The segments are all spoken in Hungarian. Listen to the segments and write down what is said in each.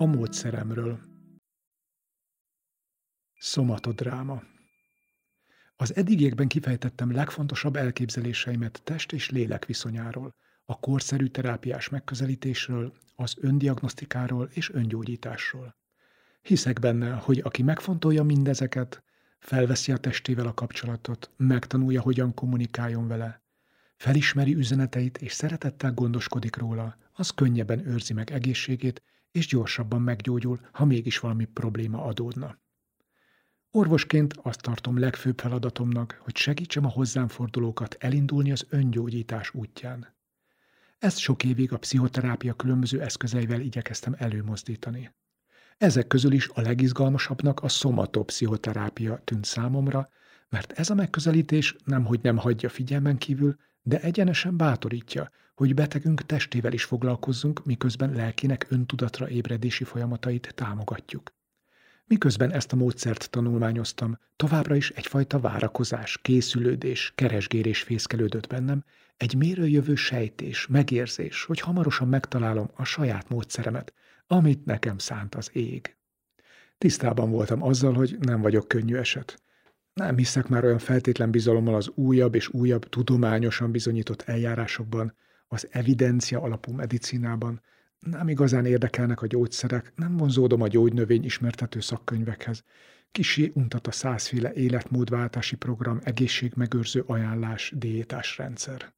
A módszeremről. Szomatodráma. Az eddigiekben kifejtettem legfontosabb elképzeléseimet test és lélek viszonyáról, a korszerű terápiás megközelítésről, az öndiagnosztikáról és öngyógyításról. Hiszek benne, hogy aki megfontolja mindezeket, felveszi a testével a kapcsolatot, megtanulja, hogyan kommunikáljon vele, felismeri üzeneteit és szeretettel gondoskodik róla, az könnyebben őrzi meg egészségét, és gyorsabban meggyógyul, ha mégis valami probléma adódna. Orvosként azt tartom legfőbb feladatomnak, hogy segítsem a hozzám fordulókat elindulni az öngyógyítás útján. Ezt sok évig a pszichoterápia különböző eszközeivel igyekeztem előmozdítani. Ezek közül is a legizgalmasabbnak a szomatopszichoterápia tűnt számomra, mert ez a megközelítés nemhogy nem hagyja figyelmen kívül, de egyenesen bátorítja, hogy betegünk testével is foglalkozzunk, miközben lelkinek öntudatra ébredési folyamatait támogatjuk. Miközben ezt a módszert tanulmányoztam, továbbra is egyfajta várakozás, készülődés, keresgérés fészkelődött bennem, egy mérőjövő sejtés, megérzés, hogy hamarosan megtalálom a saját módszeremet, amit nekem szánt az ég. Tisztában voltam azzal, hogy nem vagyok könnyű eset. Nem hiszek már olyan feltétlen bizalommal az újabb és újabb tudományosan bizonyított eljárásokban, az evidencia alapú medicinában, nem igazán érdekelnek a gyógyszerek, nem vonzódom a gyógynövény ismertető szakkönyvekhez. Kisé untat a százféle életmódváltási program, egészségmegőrző ajánlás, diétás rendszer.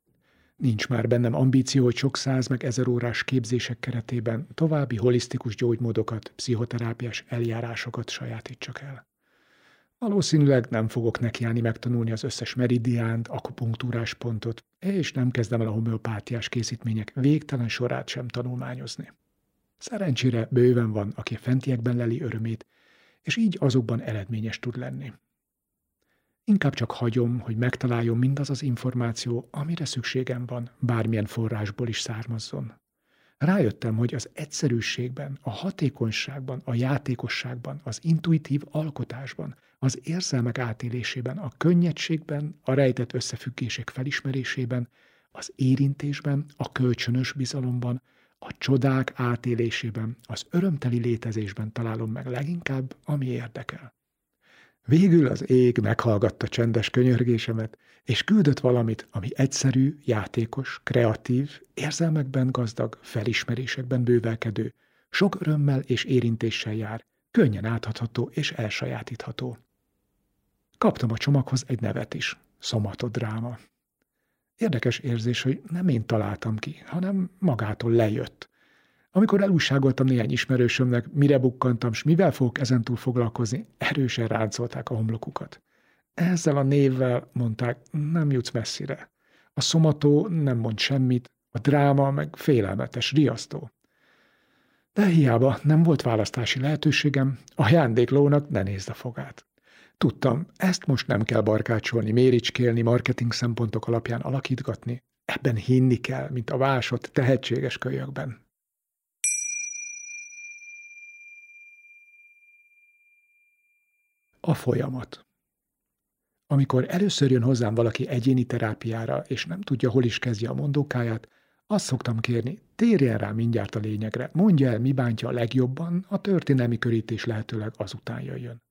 Nincs már bennem ambíció, hogy sok száz meg ezer órás képzések keretében további holisztikus gyógymódokat, pszichoterápiás eljárásokat sajátítsak el. Valószínűleg nem fogok nekiállni megtanulni az összes meridiánt, akupunktúrás pontot, és nem kezdem el a homeopátiás készítmények végtelen sorát sem tanulmányozni. Szerencsére bőven van, aki fentiekben leli örömét, és így azokban eredményes tud lenni. Inkább csak hagyom, hogy megtaláljon mindaz az információ, amire szükségem van, bármilyen forrásból is származzon. Rájöttem, hogy az egyszerűségben, a hatékonyságban, a játékosságban, az intuitív alkotásban, az érzelmek átélésében, a könnyedségben, a rejtett összefüggések felismerésében, az érintésben, a kölcsönös bizalomban, a csodák átélésében, az örömteli létezésben találom meg leginkább, ami érdekel. Végül az ég meghallgatta csendes könyörgésemet, és küldött valamit, ami egyszerű, játékos, kreatív, érzelmekben gazdag, felismerésekben bővelkedő, sok örömmel és érintéssel jár, könnyen áthatható és elsajátítható. Kaptam a csomaghoz egy nevet is, szomatodráma. Érdekes érzés, hogy nem én találtam ki, hanem magától lejött. Amikor elújságoltam néhány ismerősömnek, mire bukkantam, s mivel fogok ezentúl foglalkozni, erősen ráncolták a homlokukat. Ezzel a névvel, mondták, nem jutsz messzire. A szomató nem mond semmit, a dráma meg félelmetes, riasztó. De hiába nem volt választási lehetőségem, a jándéklónak ne nézd a fogát. Tudtam, ezt most nem kell barkácsolni, méricskélni, marketing szempontok alapján alakítgatni. Ebben hinni kell, mint a vásott, tehetséges kölyökben. A folyamat. Amikor először jön hozzám valaki egyéni terápiára, és nem tudja, hol is kezdje a mondókáját, azt szoktam kérni, térjen rá mindjárt a lényegre, mondja el, mi bántja a legjobban, a történelmi körítés lehetőleg azután jöjjön.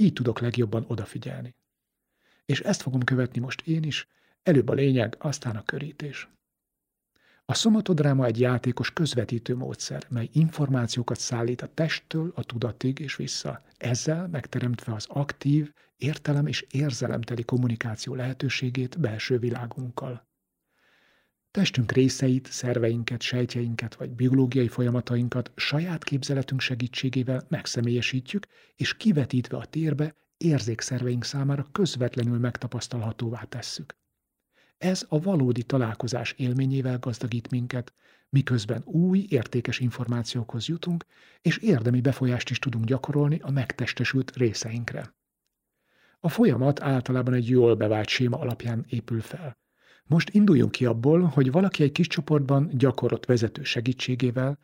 Így tudok legjobban odafigyelni. És ezt fogom követni most én is, előbb a lényeg, aztán a körítés. A szomatodráma egy játékos közvetítő módszer, mely információkat szállít a testtől a tudatig és vissza, ezzel megteremtve az aktív, értelem és érzelemteli kommunikáció lehetőségét belső világunkkal. Testünk részeit, szerveinket, sejtjeinket vagy biológiai folyamatainkat saját képzeletünk segítségével megszemélyesítjük, és kivetítve a térbe érzékszerveink számára közvetlenül megtapasztalhatóvá tesszük. Ez a valódi találkozás élményével gazdagít minket, miközben új, értékes információkhoz jutunk, és érdemi befolyást is tudunk gyakorolni a megtestesült részeinkre. A folyamat általában egy jól bevált séma alapján épül fel. Most induljunk ki abból, hogy valaki egy kis csoportban gyakorott vezető segítségével,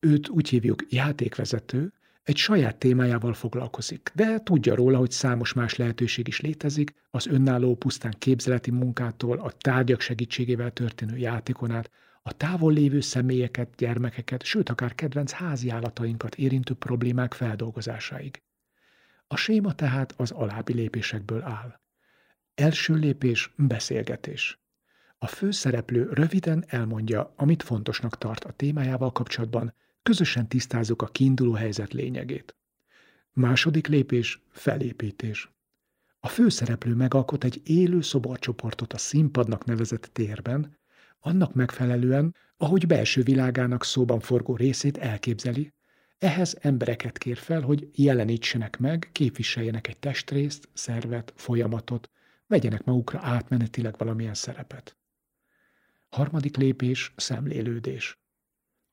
őt úgy hívjuk játékvezető, egy saját témájával foglalkozik, de tudja róla, hogy számos más lehetőség is létezik, az önálló pusztán képzeleti munkától, a tárgyak segítségével történő játékon át, a távol lévő személyeket, gyermekeket, sőt akár kedvenc háziállatainkat érintő problémák feldolgozásáig. A séma tehát az alábbi lépésekből áll. Első lépés beszélgetés. A főszereplő röviden elmondja, amit fontosnak tart a témájával kapcsolatban, közösen tisztázzuk a kiinduló helyzet lényegét. Második lépés felépítés. A főszereplő megalkot egy élő szoborcsoportot a színpadnak nevezett térben, annak megfelelően, ahogy belső világának szóban forgó részét elképzeli, ehhez embereket kér fel, hogy jelenítsenek meg, képviseljenek egy testrészt, szervet, folyamatot, vegyenek magukra átmenetileg valamilyen szerepet. Harmadik lépés szemlélődés.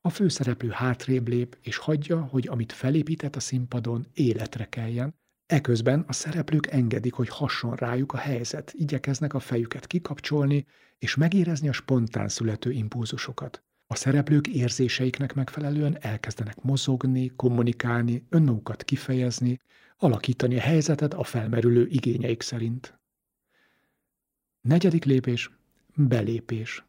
A főszereplő hátrébb lép, és hagyja, hogy amit felépített a színpadon, életre keljen, Eközben a szereplők engedik, hogy hasson rájuk a helyzet, igyekeznek a fejüket kikapcsolni, és megérezni a spontán születő impulzusokat. A szereplők érzéseiknek megfelelően elkezdenek mozogni, kommunikálni, önmagukat kifejezni, alakítani a helyzetet a felmerülő igényeik szerint. Negyedik lépés – belépés.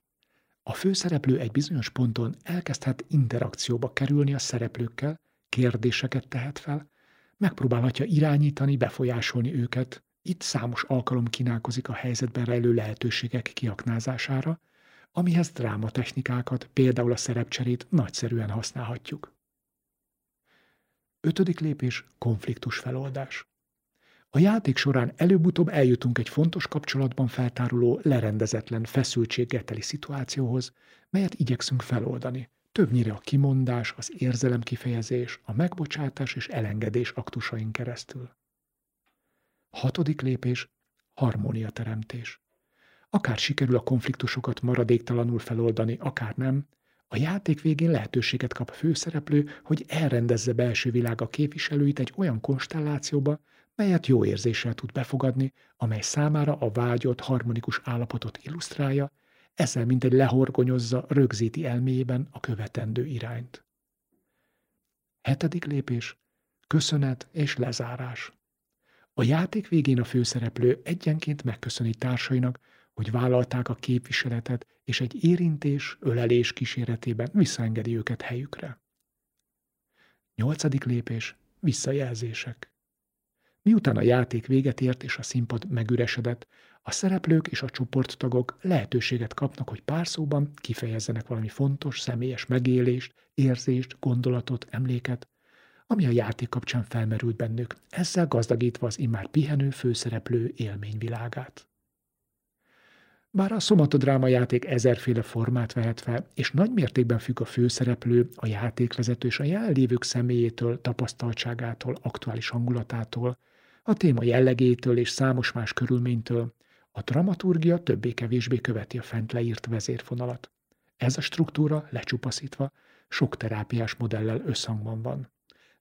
A főszereplő egy bizonyos ponton elkezdhet interakcióba kerülni a szereplőkkel, kérdéseket tehet fel, megpróbálhatja irányítani, befolyásolni őket. Itt számos alkalom kínálkozik a helyzetben rejlő lehetőségek kiaknázására, amihez drámatechnikákat, például a szerepcserét nagyszerűen használhatjuk. Ötödik lépés konfliktus feloldás. A játék során előbb-utóbb eljutunk egy fontos kapcsolatban feltáruló, lerendezetlen, feszültségeteli szituációhoz, melyet igyekszünk feloldani, többnyire a kimondás, az érzelem kifejezés, a megbocsátás és elengedés aktusain keresztül. Hatodik lépés harmóniateremtés. Akár sikerül a konfliktusokat maradéktalanul feloldani, akár nem, a játék végén lehetőséget kap a főszereplő, hogy elrendezze belső világa képviselőit egy olyan konstellációba, melyet jó érzéssel tud befogadni, amely számára a vágyott harmonikus állapotot illusztrálja, ezzel mint egy lehorgonyozza, rögzíti elméjében a követendő irányt. Hetedik lépés. Köszönet és lezárás. A játék végén a főszereplő egyenként megköszöni társainak, hogy vállalták a képviseletet, és egy érintés, ölelés kíséretében visszaengedi őket helyükre. Nyolcadik lépés. Visszajelzések. Miután a játék véget ért és a színpad megüresedett, a szereplők és a csoporttagok lehetőséget kapnak, hogy pár szóban kifejezzenek valami fontos, személyes megélést, érzést, gondolatot, emléket, ami a játék kapcsán felmerült bennük, ezzel gazdagítva az immár pihenő főszereplő élményvilágát. Bár a szomatodráma játék ezerféle formát vehet fel, és nagy mértékben függ a főszereplő, a játékvezető és a jelenlévők személyétől, tapasztaltságától, aktuális hangulatától, a téma jellegétől és számos más körülménytől, a dramaturgia többé-kevésbé követi a fent leírt vezérfonalat. Ez a struktúra lecsupaszítva sok terápiás modellel összhangban van.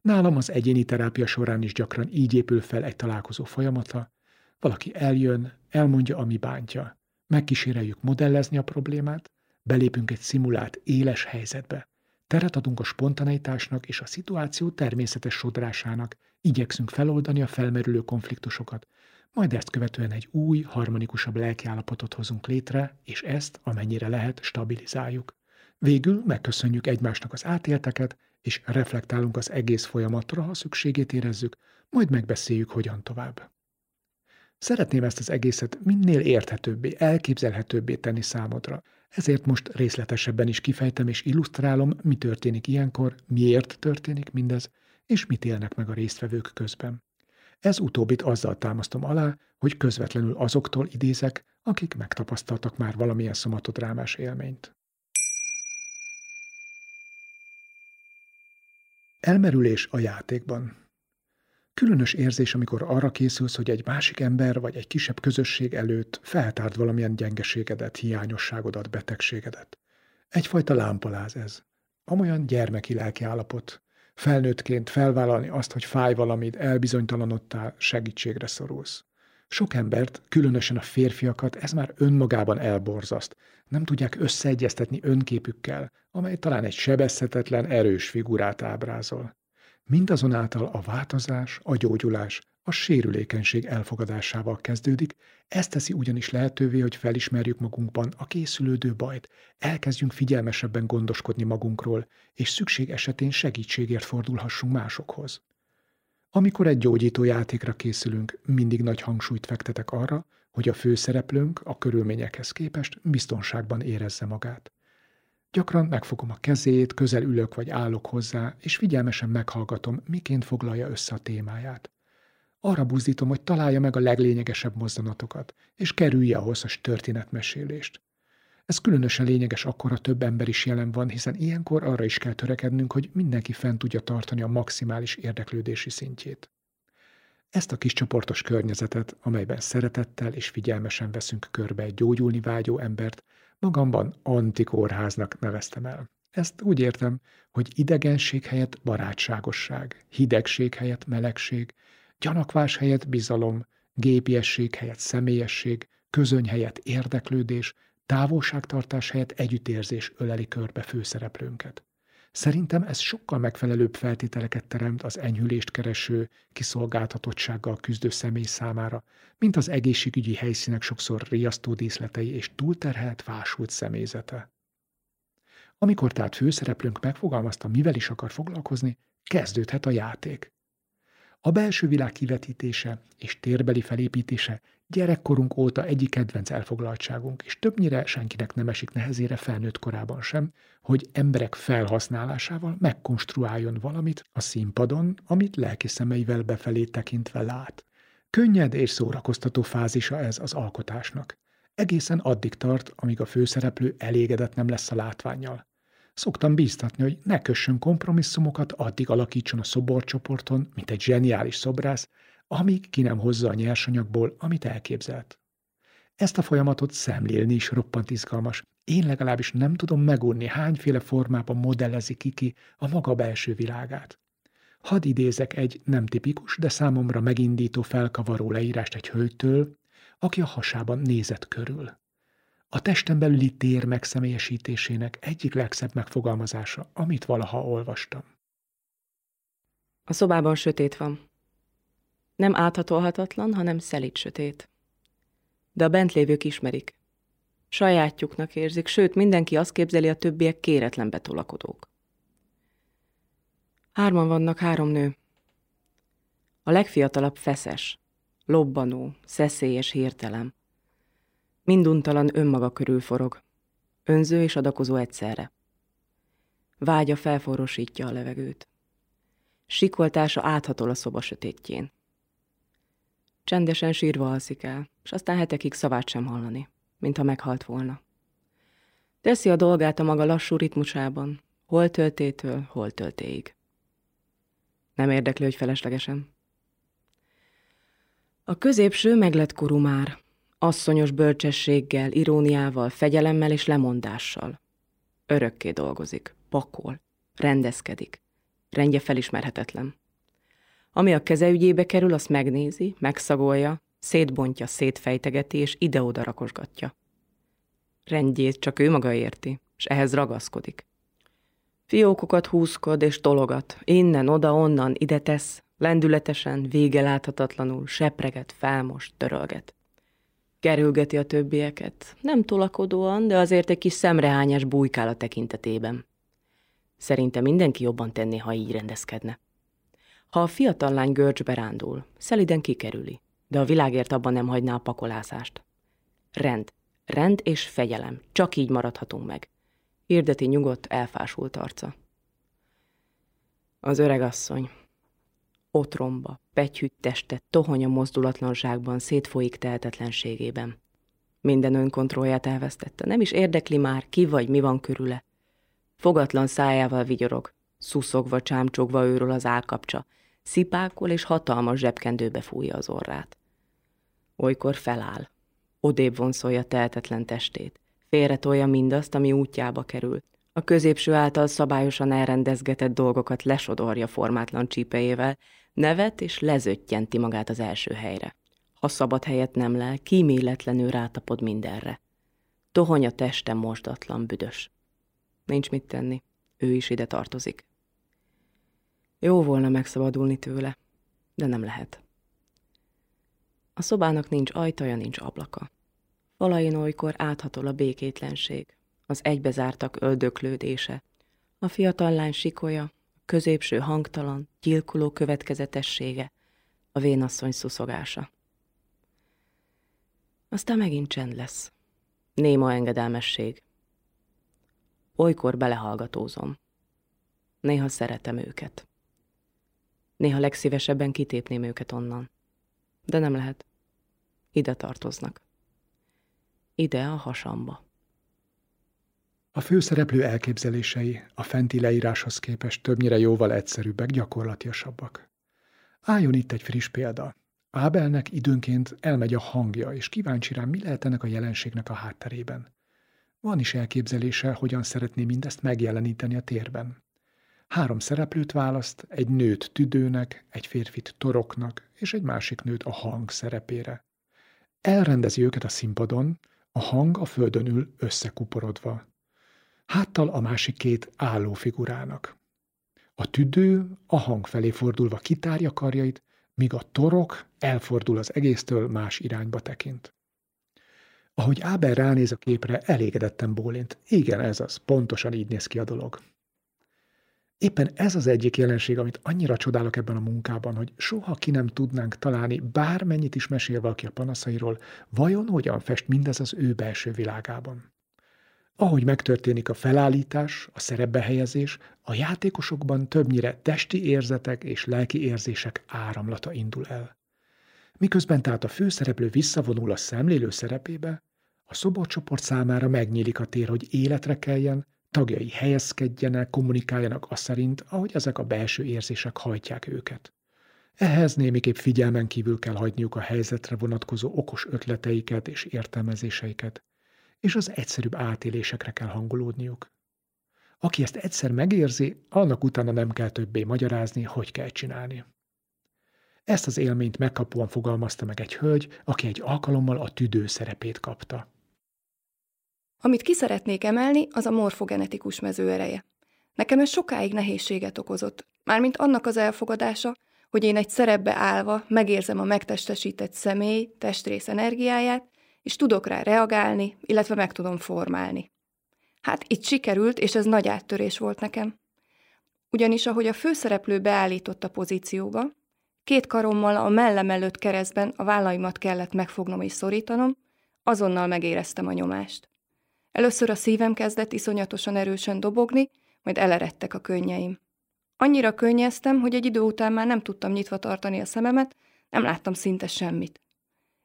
Nálam az egyéni terápia során is gyakran így épül fel egy találkozó folyamata. Valaki eljön, elmondja, ami bántja. Megkíséreljük modellezni a problémát, belépünk egy szimulált, éles helyzetbe. Teret adunk a spontaneitásnak és a szituáció természetes sodrásának, igyekszünk feloldani a felmerülő konfliktusokat, majd ezt követően egy új, harmonikusabb lelkiállapotot hozunk létre, és ezt, amennyire lehet, stabilizáljuk. Végül megköszönjük egymásnak az átélteket, és reflektálunk az egész folyamatra, ha szükségét érezzük, majd megbeszéljük, hogyan tovább. Szeretném ezt az egészet minél érthetőbbé, elképzelhetőbbé tenni számodra, ezért most részletesebben is kifejtem és illusztrálom, mi történik ilyenkor, miért történik mindez, és mit élnek meg a résztvevők közben. Ez utóbbit azzal támasztom alá, hogy közvetlenül azoktól idézek, akik megtapasztaltak már valamilyen szomatodrámás élményt. Elmerülés a játékban. Különös érzés, amikor arra készülsz, hogy egy másik ember vagy egy kisebb közösség előtt feltárd valamilyen gyengeségedet, hiányosságodat, betegségedet. Egyfajta lámpaláz ez. Amolyan gyermeki lelki állapot, felnőttként felvállalni azt, hogy fáj valamit, elbizonytalanodtál, segítségre szorulsz. Sok embert, különösen a férfiakat ez már önmagában elborzaszt. Nem tudják összeegyeztetni önképükkel, amely talán egy sebezhetetlen, erős figurát ábrázol. Mindazonáltal a változás, a gyógyulás, a sérülékenység elfogadásával kezdődik, ez teszi ugyanis lehetővé, hogy felismerjük magunkban a készülődő bajt, elkezdjünk figyelmesebben gondoskodni magunkról, és szükség esetén segítségért fordulhassunk másokhoz. Amikor egy gyógyító játékra készülünk, mindig nagy hangsúlyt fektetek arra, hogy a főszereplőnk a körülményekhez képest biztonságban érezze magát. Gyakran megfogom a kezét, közel ülök vagy állok hozzá, és figyelmesen meghallgatom, miként foglalja össze a témáját. Arra buzdítom, hogy találja meg a leglényegesebb mozzanatokat, és kerülje a hosszas történetmesélést. Ez különösen lényeges akkor, a több ember is jelen van, hiszen ilyenkor arra is kell törekednünk, hogy mindenki fent tudja tartani a maximális érdeklődési szintjét. Ezt a kis csoportos környezetet, amelyben szeretettel és figyelmesen veszünk körbe egy gyógyulni vágyó embert, magamban antikórháznak neveztem el. Ezt úgy értem, hogy idegenség helyett barátságosság, hidegség helyett melegség, gyanakvás helyett bizalom, gépiesség helyett személyesség, közöny helyett érdeklődés, távolságtartás helyett együttérzés öleli körbe főszereplőnket. Szerintem ez sokkal megfelelőbb feltételeket teremt az enyhülést kereső, kiszolgáltatottsággal küzdő személy számára, mint az egészségügyi helyszínek sokszor riasztó díszletei és túlterhelt, fásult személyzete. Amikor tehát főszereplőnk megfogalmazta, mivel is akar foglalkozni, kezdődhet a játék. A belső világ kivetítése és térbeli felépítése gyerekkorunk óta egyik kedvenc elfoglaltságunk, és többnyire senkinek nem esik nehezére felnőtt korában sem, hogy emberek felhasználásával megkonstruáljon valamit a színpadon, amit lelki szemeivel befelé tekintve lát. Könnyed és szórakoztató fázisa ez az alkotásnak. Egészen addig tart, amíg a főszereplő elégedett nem lesz a látványjal. Szoktam bíztatni, hogy ne kössön kompromisszumokat, addig alakítson a szoborcsoporton, mint egy zseniális szobrász, amíg ki nem hozza a nyersanyagból, amit elképzelt. Ezt a folyamatot szemlélni is roppant izgalmas. Én legalábbis nem tudom megunni, hányféle formában modellezi ki a maga belső világát. Hadd idézek egy nem tipikus, de számomra megindító, felkavaró leírást egy hölgytől, aki a hasában nézett körül. A testen belüli tér megszemélyesítésének egyik legszebb megfogalmazása, amit valaha olvastam. A szobában sötét van. Nem áthatolhatatlan, hanem szelít sötét. De a bent lévők ismerik. Sajátjuknak érzik, sőt, mindenki azt képzeli, a többiek kéretlen betolakodók. Hárman vannak, három nő. A legfiatalabb feszes, lobbanó, szeszélyes hirtelem. Minduntalan önmaga körül forog. Önző és adakozó egyszerre. Vágya felforrosítja a levegőt. Sikoltása áthatol a szoba sötétjén. Csendesen sírva alszik el, és aztán hetekig szavát sem hallani, mintha meghalt volna. Teszi a dolgát a maga lassú ritmusában, hol töltétől, hol töltéig. Nem érdekli, hogy feleslegesen. A középső meglett korú már, asszonyos bölcsességgel, iróniával, fegyelemmel és lemondással. Örökké dolgozik, pakol, rendezkedik. Rendje felismerhetetlen. Ami a keze ügyébe kerül, azt megnézi, megszagolja, szétbontja, szétfejtegeti és ide-oda rakosgatja. Rendjét csak ő maga érti, és ehhez ragaszkodik. Fiókokat húzkod és tologat, innen, oda, onnan, ide tesz, lendületesen, vége láthatatlanul, sepreget, felmos, törölget. Kerülgeti a többieket, nem tolakodóan, de azért egy kis szemrehányás bújkál a tekintetében. Szerinte mindenki jobban tenné, ha így rendezkedne. Ha a fiatal lány görcsbe rándul, szeliden kikerüli, de a világért abban nem hagyná a pakolászást. Rend, rend és fegyelem, csak így maradhatunk meg. Hirdeti nyugodt, elfásult arca. Az öregasszony. Otromba, pegyhűt teste, tohonya mozdulatlanságban, szétfolyik tehetetlenségében. Minden önkontrollját elvesztette, nem is érdekli már, ki vagy mi van körüle. Fogatlan szájával vigyorog, szuszogva, csámcsogva őről az állkapcsa, szipákol és hatalmas zsebkendőbe fújja az orrát. Olykor feláll, odébb vonszolja tehetetlen testét, félretolja mindazt, ami útjába kerül. A középső által szabályosan elrendezgetett dolgokat lesodorja formátlan csípejével, nevet és lezöttyenti magát az első helyre. Ha szabad helyet nem lel, kíméletlenül rátapod mindenre. Tohony a teste mosdatlan, büdös. Nincs mit tenni, ő is ide tartozik. Jó volna megszabadulni tőle, de nem lehet. A szobának nincs ajtaja, nincs ablaka. Valain olykor áthatol a békétlenség, az egybezártak öldöklődése, a fiatal lány sikolya, középső hangtalan, gyilkuló következetessége, a vénasszony szuszogása. Aztán megint csend lesz. Néma engedelmesség. Olykor belehallgatózom. Néha szeretem őket. Néha legszívesebben kitépném őket onnan. De nem lehet. Ide tartoznak. Ide a hasamba. A főszereplő elképzelései a fenti leíráshoz képest többnyire jóval egyszerűbbek, gyakorlatiasabbak. Álljon itt egy friss példa. Ábelnek időnként elmegy a hangja, és kíváncsi rám, mi lehet ennek a jelenségnek a hátterében. Van is elképzelése, hogyan szeretné mindezt megjeleníteni a térben. Három szereplőt választ, egy nőt tüdőnek, egy férfit toroknak, és egy másik nőt a hang szerepére. Elrendezi őket a színpadon, a hang a földön ül összekuporodva. Háttal a másik két álló figurának. A tüdő a hang felé fordulva kitárja karjait, míg a torok elfordul az egésztől, más irányba tekint. Ahogy Áber ránéz a képre, elégedetten bólint. Igen, ez az, pontosan így néz ki a dolog. Éppen ez az egyik jelenség, amit annyira csodálok ebben a munkában, hogy soha ki nem tudnánk találni, bármennyit is mesél valaki a panaszairól, vajon hogyan fest mindez az ő belső világában. Ahogy megtörténik a felállítás, a szerepbehelyezés, a játékosokban többnyire testi érzetek és lelki érzések áramlata indul el. Miközben tehát a főszereplő visszavonul a szemlélő szerepébe, a szoborcsoport számára megnyílik a tér, hogy életre keljen, tagjai helyezkedjenek, kommunikáljanak azt szerint, ahogy ezek a belső érzések hajtják őket. Ehhez némiképp figyelmen kívül kell hagyniuk a helyzetre vonatkozó okos ötleteiket és értelmezéseiket, és az egyszerűbb átélésekre kell hangolódniuk. Aki ezt egyszer megérzi, annak utána nem kell többé magyarázni, hogy kell csinálni. Ezt az élményt megkapóan fogalmazta meg egy hölgy, aki egy alkalommal a tüdő szerepét kapta. Amit ki szeretnék emelni, az a morfogenetikus mezőereje. Nekem ez sokáig nehézséget okozott, mármint annak az elfogadása, hogy én egy szerepbe állva megérzem a megtestesített személy testrész energiáját, és tudok rá reagálni, illetve meg tudom formálni. Hát itt sikerült, és ez nagy áttörés volt nekem. Ugyanis ahogy a főszereplő beállított a pozícióba, két karommal a mellem előtt keresztben a vállaimat kellett megfognom és szorítanom, azonnal megéreztem a nyomást. Először a szívem kezdett iszonyatosan erősen dobogni, majd eleredtek a könnyeim. Annyira könnyeztem, hogy egy idő után már nem tudtam nyitva tartani a szememet, nem láttam szinte semmit.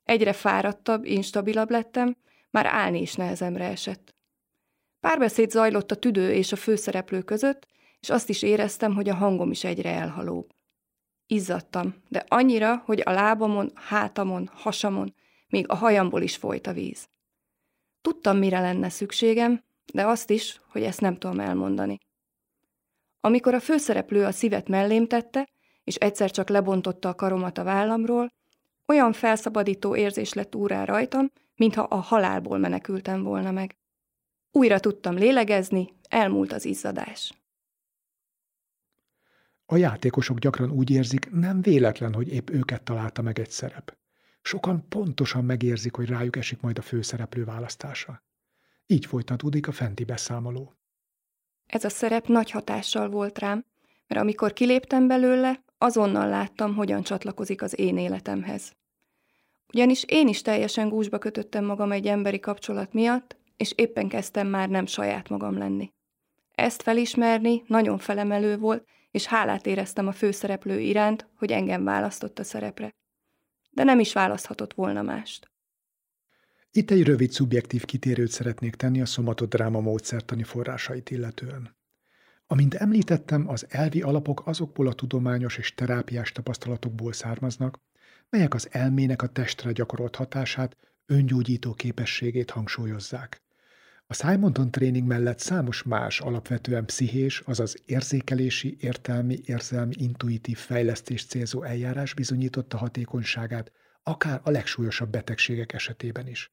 Egyre fáradtabb, instabilabb lettem, már állni is nehezemre esett. Párbeszéd zajlott a tüdő és a főszereplő között, és azt is éreztem, hogy a hangom is egyre elhalóbb. Izzadtam, de annyira, hogy a lábamon, hátamon, hasamon, még a hajamból is folyt a víz. Tudtam, mire lenne szükségem, de azt is, hogy ezt nem tudom elmondani. Amikor a főszereplő a szívet mellém tette, és egyszer csak lebontotta a karomat a vállamról, olyan felszabadító érzés lett úrá rajtam, mintha a halálból menekültem volna meg. Újra tudtam lélegezni, elmúlt az izzadás. A játékosok gyakran úgy érzik, nem véletlen, hogy épp őket találta meg egy szerep. Sokan pontosan megérzik, hogy rájuk esik majd a főszereplő választása. Így folytatódik a fenti beszámoló. Ez a szerep nagy hatással volt rám, mert amikor kiléptem belőle, azonnal láttam, hogyan csatlakozik az én életemhez. Ugyanis én is teljesen gúzsba kötöttem magam egy emberi kapcsolat miatt, és éppen kezdtem már nem saját magam lenni. Ezt felismerni nagyon felemelő volt, és hálát éreztem a főszereplő iránt, hogy engem választott a szerepre. De nem is választhatott volna mást. Itt egy rövid szubjektív kitérőt szeretnék tenni a szomatodráma módszertani forrásait illetően. Amint említettem, az elvi alapok azokból a tudományos és terápiás tapasztalatokból származnak, melyek az elmének a testre gyakorolt hatását, öngyógyító képességét hangsúlyozzák. A Simonton tréning mellett számos más alapvetően pszichés, azaz érzékelési, értelmi, érzelmi, intuitív fejlesztés célzó eljárás bizonyította hatékonyságát, akár a legsúlyosabb betegségek esetében is.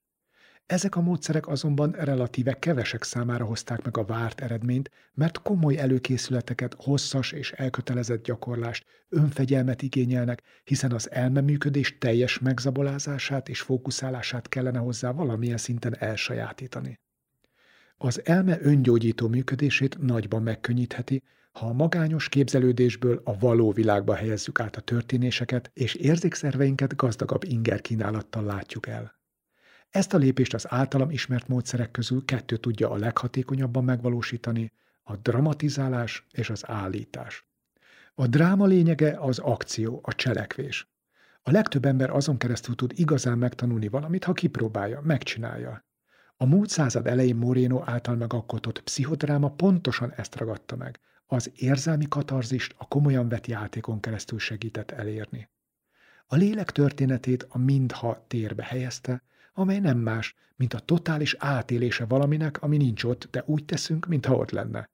Ezek a módszerek azonban relatíve kevesek számára hozták meg a várt eredményt, mert komoly előkészületeket, hosszas és elkötelezett gyakorlást, önfegyelmet igényelnek, hiszen az elmeműködés teljes megzabolázását és fókuszálását kellene hozzá valamilyen szinten elsajátítani. Az elme öngyógyító működését nagyban megkönnyítheti, ha a magányos képzelődésből a való világba helyezzük át a történéseket, és érzékszerveinket gazdagabb inger kínálattal látjuk el. Ezt a lépést az általam ismert módszerek közül kettő tudja a leghatékonyabban megvalósítani, a dramatizálás és az állítás. A dráma lényege az akció, a cselekvés. A legtöbb ember azon keresztül tud igazán megtanulni valamit, ha kipróbálja, megcsinálja. A múlt század elején Moreno által megalkotott pszichodráma pontosan ezt ragadta meg. Az érzelmi katarzist a komolyan vett játékon keresztül segített elérni. A lélek történetét a mindha térbe helyezte, amely nem más, mint a totális átélése valaminek, ami nincs ott, de úgy teszünk, mintha ott lenne.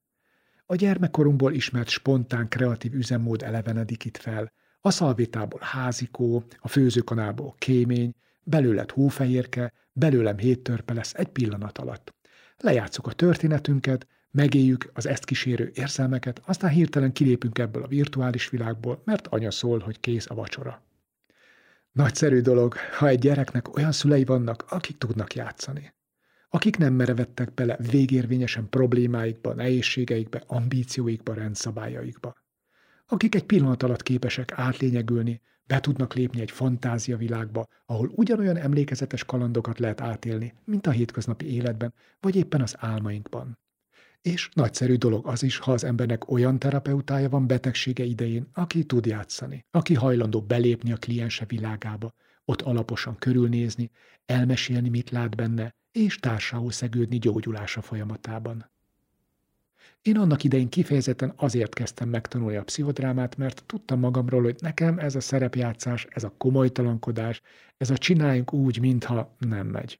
A gyermekkorunkból ismert spontán, kreatív üzemmód elevenedik itt fel. A szalvétából házikó, a főzőkanából kémény, belőled hófehérke, belőlem hét törpe lesz egy pillanat alatt. Lejátszuk a történetünket, megéljük az ezt kísérő érzelmeket, aztán hirtelen kilépünk ebből a virtuális világból, mert anya szól, hogy kész a vacsora. Nagyszerű dolog, ha egy gyereknek olyan szülei vannak, akik tudnak játszani. Akik nem merevettek bele végérvényesen problémáikba, nehézségeikbe, ambícióikba, rendszabályaikba. Akik egy pillanat alatt képesek átlényegülni, be tudnak lépni egy fantázia világba, ahol ugyanolyan emlékezetes kalandokat lehet átélni, mint a hétköznapi életben, vagy éppen az álmainkban. És nagyszerű dolog az is, ha az embernek olyan terapeutája van betegsége idején, aki tud játszani, aki hajlandó belépni a kliense világába, ott alaposan körülnézni, elmesélni, mit lát benne, és társához szegődni gyógyulása folyamatában. Én annak idején kifejezetten azért kezdtem megtanulni a pszichodrámát, mert tudtam magamról, hogy nekem ez a szerepjátszás, ez a komolytalankodás, ez a csináljunk úgy, mintha nem megy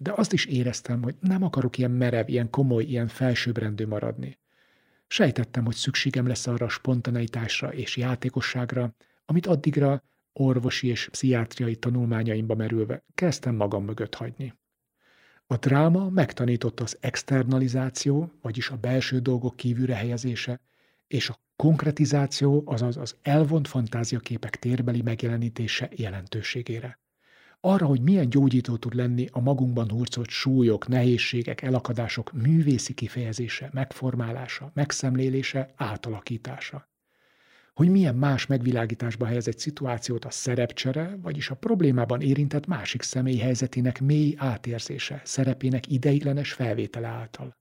de azt is éreztem, hogy nem akarok ilyen merev, ilyen komoly, ilyen felsőbbrendű maradni. Sejtettem, hogy szükségem lesz arra a spontaneitásra és játékosságra, amit addigra orvosi és pszichiátriai tanulmányaimba merülve kezdtem magam mögött hagyni. A dráma megtanította az externalizáció, vagyis a belső dolgok kívülre helyezése, és a konkretizáció, azaz az elvont fantáziaképek térbeli megjelenítése jelentőségére arra, hogy milyen gyógyító tud lenni a magunkban hurcolt súlyok, nehézségek, elakadások művészi kifejezése, megformálása, megszemlélése, átalakítása. Hogy milyen más megvilágításba helyez egy szituációt a szerepcsere, vagyis a problémában érintett másik személy helyzetének mély átérzése, szerepének ideiglenes felvétele által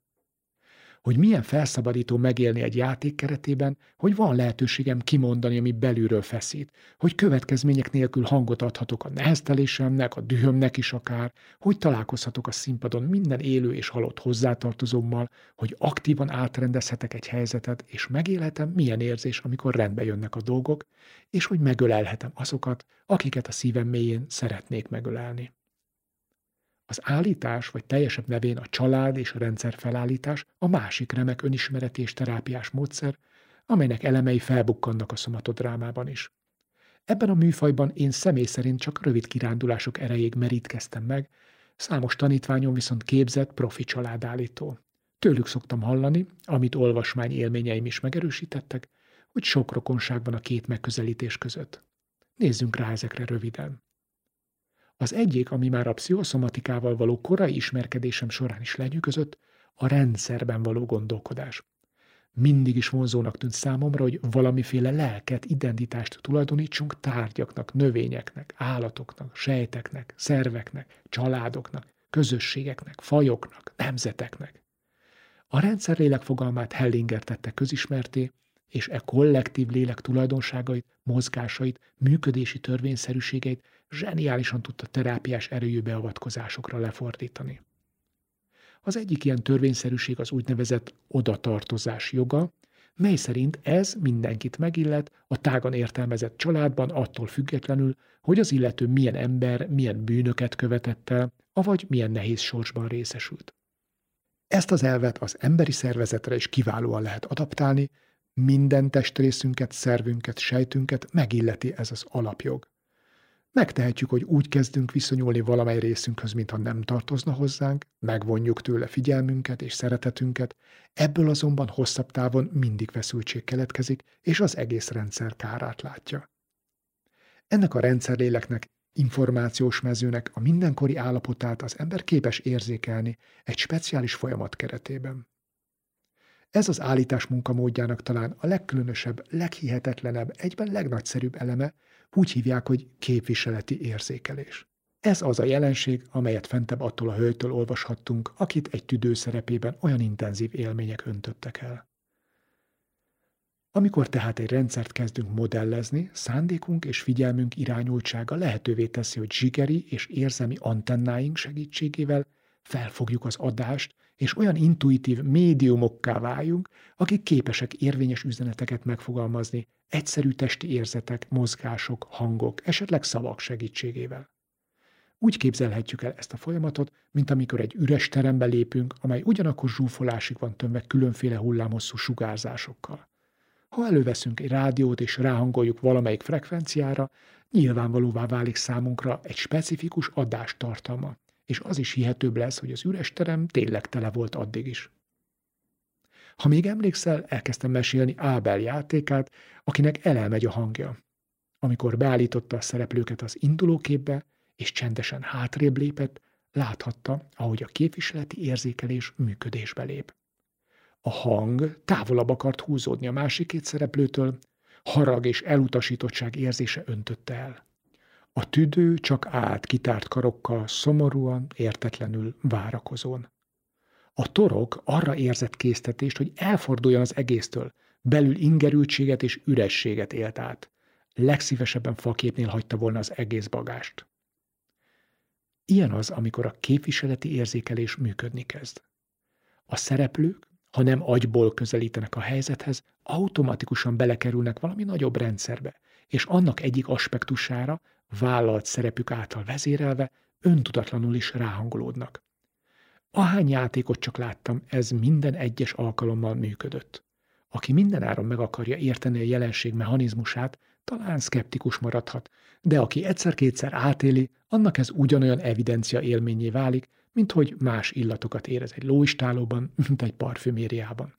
hogy milyen felszabadító megélni egy játék keretében, hogy van lehetőségem kimondani, ami belülről feszít, hogy következmények nélkül hangot adhatok a neheztelésemnek, a dühömnek is akár, hogy találkozhatok a színpadon minden élő és halott hozzátartozómmal, hogy aktívan átrendezhetek egy helyzetet, és megélhetem, milyen érzés, amikor rendbe jönnek a dolgok, és hogy megölelhetem azokat, akiket a szívem mélyén szeretnék megölelni. Az állítás, vagy teljesebb nevén a család és a rendszer felállítás a másik remek önismereti és terápiás módszer, amelynek elemei felbukkannak a szomatodrámában is. Ebben a műfajban én személy szerint csak rövid kirándulások erejéig merítkeztem meg, számos tanítványom viszont képzett profi családállító. Tőlük szoktam hallani, amit olvasmány élményeim is megerősítettek, hogy sok rokonság van a két megközelítés között. Nézzünk rá ezekre röviden. Az egyik, ami már a pszichoszomatikával való korai ismerkedésem során is lenyűgözött, a rendszerben való gondolkodás. Mindig is vonzónak tűnt számomra, hogy valamiféle lelket, identitást tulajdonítsunk tárgyaknak, növényeknek, állatoknak, sejteknek, szerveknek, családoknak, közösségeknek, fajoknak, nemzeteknek. A rendszer lélek fogalmát Hellinger tette közismerté, és e kollektív lélek tulajdonságait, mozgásait, működési törvényszerűségeit zseniálisan tudta terápiás erőjű beavatkozásokra lefordítani. Az egyik ilyen törvényszerűség az úgynevezett odatartozás joga, mely szerint ez mindenkit megillet a tágan értelmezett családban attól függetlenül, hogy az illető milyen ember, milyen bűnöket követett el, avagy milyen nehéz sorsban részesült. Ezt az elvet az emberi szervezetre is kiválóan lehet adaptálni, minden testrészünket, szervünket, sejtünket megilleti ez az alapjog. Megtehetjük, hogy úgy kezdünk viszonyulni valamely részünkhöz, mintha nem tartozna hozzánk, megvonjuk tőle figyelmünket és szeretetünket, ebből azonban hosszabb távon mindig feszültség keletkezik, és az egész rendszer kárát látja. Ennek a rendszerléleknek, információs mezőnek a mindenkori állapotát az ember képes érzékelni egy speciális folyamat keretében. Ez az állítás munkamódjának talán a legkülönösebb, leghihetetlenebb, egyben legnagyszerűbb eleme, úgy hívják, hogy képviseleti érzékelés. Ez az a jelenség, amelyet fentebb attól a hölgytől olvashattunk, akit egy tüdő szerepében olyan intenzív élmények öntöttek el. Amikor tehát egy rendszert kezdünk modellezni, szándékunk és figyelmünk irányultsága lehetővé teszi, hogy zsigeri és érzelmi antennáink segítségével felfogjuk az adást, és olyan intuitív médiumokká váljunk, akik képesek érvényes üzeneteket megfogalmazni, egyszerű testi érzetek, mozgások, hangok, esetleg szavak segítségével. Úgy képzelhetjük el ezt a folyamatot, mint amikor egy üres terembe lépünk, amely ugyanakkor zsúfolásig van tömve különféle hullámhosszú sugárzásokkal. Ha előveszünk egy rádiót és ráhangoljuk valamelyik frekvenciára, nyilvánvalóvá válik számunkra egy specifikus adástartalma, és az is hihetőbb lesz, hogy az üres terem tényleg tele volt addig is. Ha még emlékszel, elkezdtem mesélni Ábel játékát, akinek elelmegy a hangja. Amikor beállította a szereplőket az indulóképbe, és csendesen hátrébb lépett, láthatta, ahogy a képviseleti érzékelés működésbe lép. A hang távolabb akart húzódni a másik két szereplőtől, harag és elutasítottság érzése öntötte el. A tüdő csak állt kitárt karokkal, szomorúan, értetlenül várakozón. A torok arra érzett késztetést, hogy elforduljon az egésztől, belül ingerültséget és ürességet élt át. Legszívesebben faképnél hagyta volna az egész bagást. Ilyen az, amikor a képviseleti érzékelés működni kezd. A szereplők, ha nem agyból közelítenek a helyzethez, automatikusan belekerülnek valami nagyobb rendszerbe, és annak egyik aspektusára, vállalt szerepük által vezérelve, öntudatlanul is ráhangolódnak. Ahány játékot csak láttam, ez minden egyes alkalommal működött. Aki mindenáron meg akarja érteni a jelenség mechanizmusát, talán szkeptikus maradhat, de aki egyszer-kétszer átéli, annak ez ugyanolyan evidencia élményé válik, mint hogy más illatokat érez egy lóistálóban, mint egy parfümériában.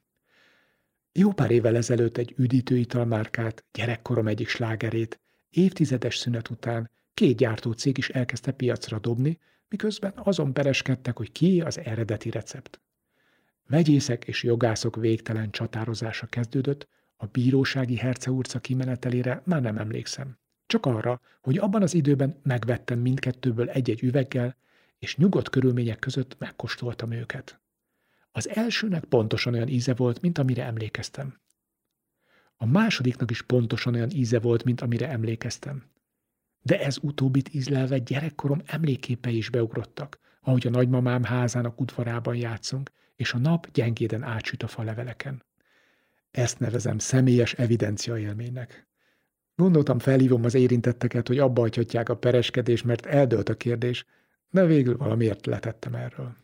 Jó pár évvel ezelőtt egy üdítőitalmárkát, gyerekkorom egyik slágerét, évtizedes szünet után két gyártócég is elkezdte piacra dobni, miközben azon pereskedtek, hogy ki az eredeti recept. Vegyészek és jogászok végtelen csatározása kezdődött, a bírósági herceurca kimenetelére már nem emlékszem. Csak arra, hogy abban az időben megvettem mindkettőből egy-egy üveggel, és nyugodt körülmények között megkóstoltam őket. Az elsőnek pontosan olyan íze volt, mint amire emlékeztem. A másodiknak is pontosan olyan íze volt, mint amire emlékeztem. De ez utóbbit ízlelve gyerekkorom emléképei is beugrottak, ahogy a nagymamám házának udvarában játszunk, és a nap gyengéden átsüt a faleveleken. Ezt nevezem személyes evidencia élménynek. Gondoltam, felhívom az érintetteket, hogy abba a pereskedés, mert eldőlt a kérdés, de végül valamiért letettem erről.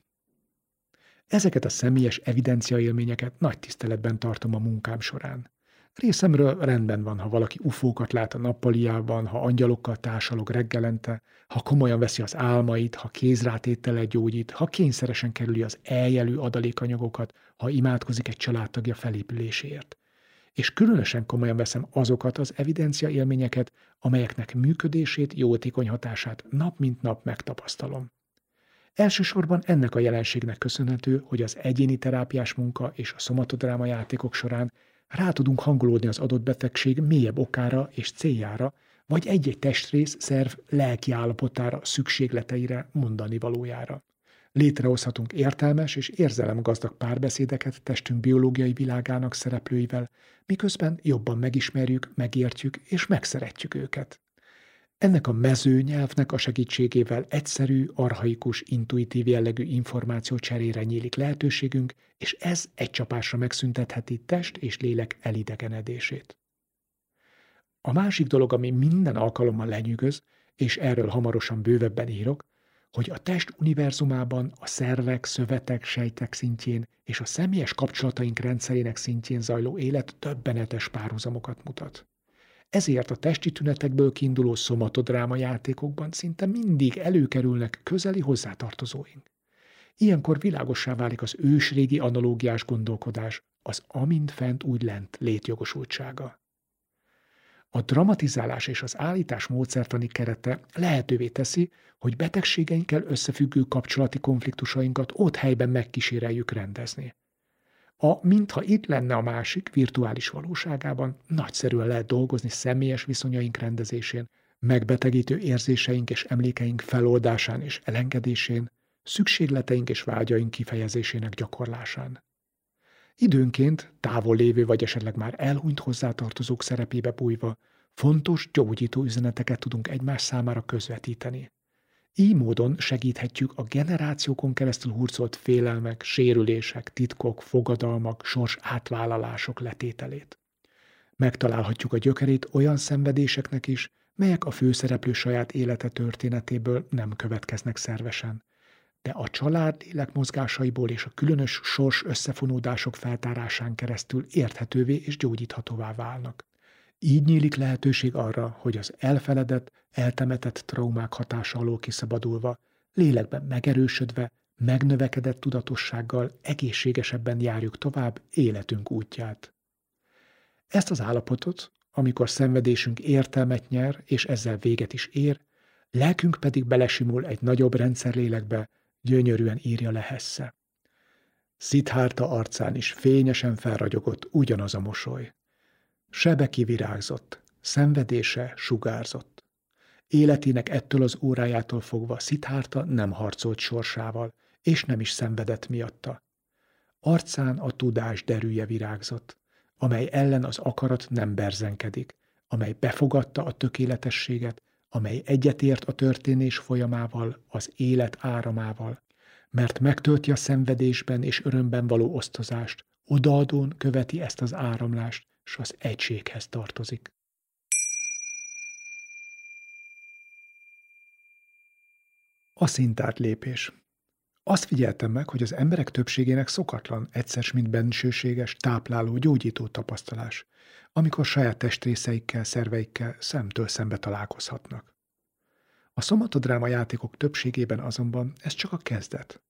Ezeket a személyes evidencia élményeket nagy tiszteletben tartom a munkám során. Részemről rendben van, ha valaki ufókat lát a nappaliában, ha angyalokkal társalog reggelente, ha komolyan veszi az álmait, ha kézrátétele gyógyít, ha kényszeresen kerüli az eljelű adalékanyagokat, ha imádkozik egy családtagja felépüléséért. És különösen komolyan veszem azokat az evidencia élményeket, amelyeknek működését, jótékony hatását nap mint nap megtapasztalom. Elsősorban ennek a jelenségnek köszönhető, hogy az egyéni terápiás munka és a szomatodráma játékok során rá tudunk hangolódni az adott betegség mélyebb okára és céljára, vagy egy-egy testrész szerv lelki állapotára, szükségleteire, mondani valójára. Létrehozhatunk értelmes és érzelemgazdag párbeszédeket testünk biológiai világának szereplőivel, miközben jobban megismerjük, megértjük és megszeretjük őket. Ennek a mezőnyelvnek a segítségével egyszerű, arhaikus, intuitív jellegű információ cserére nyílik lehetőségünk, és ez egy csapásra megszüntetheti test és lélek elidegenedését. A másik dolog, ami minden alkalommal lenyűgöz, és erről hamarosan bővebben írok, hogy a test univerzumában a szervek, szövetek, sejtek szintjén és a személyes kapcsolataink rendszerének szintjén zajló élet többenetes párhuzamokat mutat. Ezért a testi tünetekből kiinduló szomatodráma játékokban szinte mindig előkerülnek közeli hozzátartozóink. Ilyenkor világossá válik az ősrégi analógiás gondolkodás, az amint fent úgy lent létjogosultsága. A dramatizálás és az állítás módszertani kerete lehetővé teszi, hogy betegségeinkkel összefüggő kapcsolati konfliktusainkat ott helyben megkíséreljük rendezni. A mintha itt lenne a másik virtuális valóságában nagyszerűen lehet dolgozni személyes viszonyaink rendezésén, megbetegítő érzéseink és emlékeink feloldásán és elengedésén, szükségleteink és vágyaink kifejezésének gyakorlásán. Időnként távol lévő vagy esetleg már elhunyt hozzátartozók szerepébe bújva fontos, gyógyító üzeneteket tudunk egymás számára közvetíteni. Így módon segíthetjük a generációkon keresztül hurcolt félelmek, sérülések, titkok, fogadalmak, sors átvállalások letételét. Megtalálhatjuk a gyökerét olyan szenvedéseknek is, melyek a főszereplő saját élete történetéből nem következnek szervesen, de a család lélek mozgásaiból és a különös sors összefonódások feltárásán keresztül érthetővé és gyógyíthatóvá válnak. Így nyílik lehetőség arra, hogy az elfeledett, eltemetett traumák hatása alól kiszabadulva, lélekben megerősödve, megnövekedett tudatossággal egészségesebben járjuk tovább életünk útját. Ezt az állapotot, amikor szenvedésünk értelmet nyer, és ezzel véget is ér, lelkünk pedig belesimul egy nagyobb rendszer lélekbe, gyönyörűen írja le Hesse. Szithárta arcán is fényesen felragyogott ugyanaz a mosoly. Sebe kivirágzott, szenvedése sugárzott. Életének ettől az órájától fogva Szithárta nem harcolt sorsával, és nem is szenvedett miatta. Arcán a tudás derűje virágzott, amely ellen az akarat nem berzenkedik, amely befogadta a tökéletességet, amely egyetért a történés folyamával, az élet áramával, mert megtölti a szenvedésben és örömben való osztozást, odaadón követi ezt az áramlást, s az egységhez tartozik. A szintárt lépés. Azt figyeltem meg, hogy az emberek többségének szokatlan, egyszer mint bensőséges, tápláló, gyógyító tapasztalás, amikor saját testrészeikkel, szerveikkel szemtől szembe találkozhatnak. A szomatodráma játékok többségében azonban ez csak a kezdet.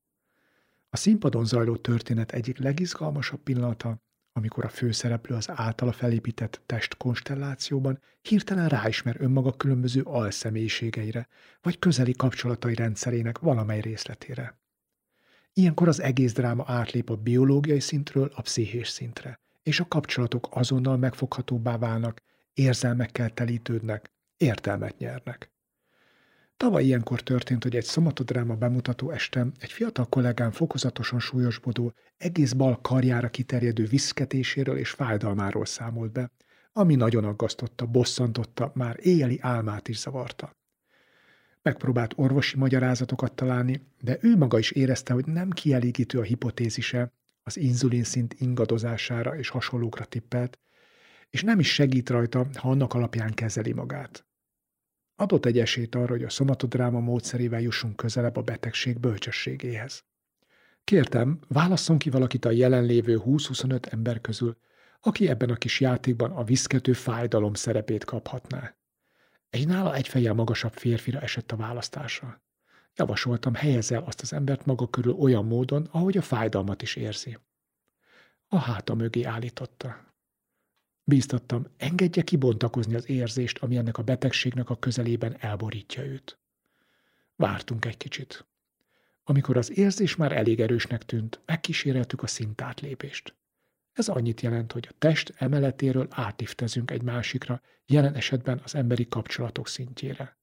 A színpadon zajló történet egyik legizgalmasabb pillanata, amikor a főszereplő az általa felépített testkonstellációban hirtelen ráismer önmaga különböző alszemélyiségeire, vagy közeli kapcsolatai rendszerének valamely részletére. Ilyenkor az egész dráma átlép a biológiai szintről a pszichés szintre, és a kapcsolatok azonnal megfoghatóbbá válnak, érzelmekkel telítődnek, értelmet nyernek. Tavaly ilyenkor történt, hogy egy szomatodráma bemutató este egy fiatal kollégám fokozatosan súlyosbodó, egész bal karjára kiterjedő viszketéséről és fájdalmáról számolt be, ami nagyon aggasztotta, bosszantotta, már éjjeli álmát is zavarta. Megpróbált orvosi magyarázatokat találni, de ő maga is érezte, hogy nem kielégítő a hipotézise, az inzulinszint ingadozására és hasonlókra tippelt, és nem is segít rajta, ha annak alapján kezeli magát. Adott egy esélyt arra, hogy a szomatodráma módszerével jussunk közelebb a betegség bölcsességéhez. Kértem, válasszon ki valakit a jelenlévő 20-25 ember közül, aki ebben a kis játékban a viszkető fájdalom szerepét kaphatná. Egy nála egy magasabb férfira esett a választása. Javasoltam, helyezzel azt az embert maga körül olyan módon, ahogy a fájdalmat is érzi. A háta mögé állította. Bíztattam, engedje kibontakozni az érzést, ami ennek a betegségnek a közelében elborítja őt. Vártunk egy kicsit. Amikor az érzés már elég erősnek tűnt, megkíséreltük a szintátlépést. Ez annyit jelent, hogy a test emeletéről átiftezünk egy másikra, jelen esetben az emberi kapcsolatok szintjére.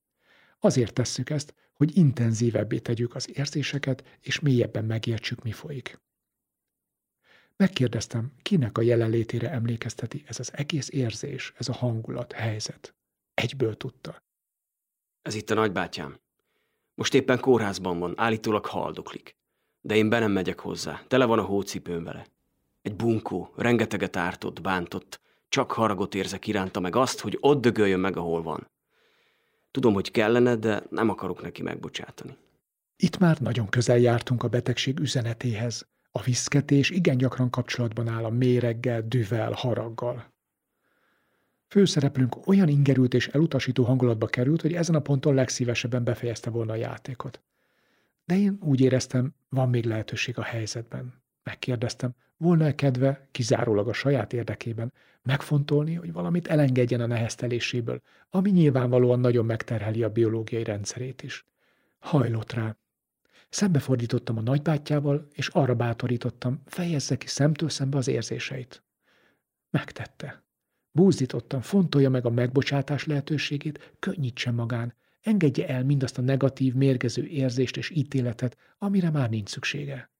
Azért tesszük ezt, hogy intenzívebbé tegyük az érzéseket, és mélyebben megértsük, mi folyik. Megkérdeztem, kinek a jelenlétére emlékezteti ez az egész érzés, ez a hangulat, helyzet. Egyből tudta. Ez itt a nagybátyám. Most éppen kórházban van, állítólag haldoklik. De én be nem megyek hozzá, tele van a hócipőm vele. Egy bunkó, rengeteget ártott, bántott, csak haragot érzek iránta meg azt, hogy ott dögöljön meg, ahol van. Tudom, hogy kellene, de nem akarok neki megbocsátani. Itt már nagyon közel jártunk a betegség üzenetéhez. A viszketés igen gyakran kapcsolatban áll a méreggel, düvel, haraggal. Főszereplőnk olyan ingerült és elutasító hangulatba került, hogy ezen a ponton legszívesebben befejezte volna a játékot. De én úgy éreztem, van még lehetőség a helyzetben. Megkérdeztem, volna-e kedve, kizárólag a saját érdekében, megfontolni, hogy valamit elengedjen a nehezteléséből, ami nyilvánvalóan nagyon megterheli a biológiai rendszerét is. Hajlott rá. Szembefordítottam a nagybátyjával, és arra bátorítottam, fejezze ki szemtől szembe az érzéseit. Megtette. Búzdítottam, fontolja meg a megbocsátás lehetőségét, könnyítse magán, engedje el mindazt a negatív, mérgező érzést és ítéletet, amire már nincs szüksége.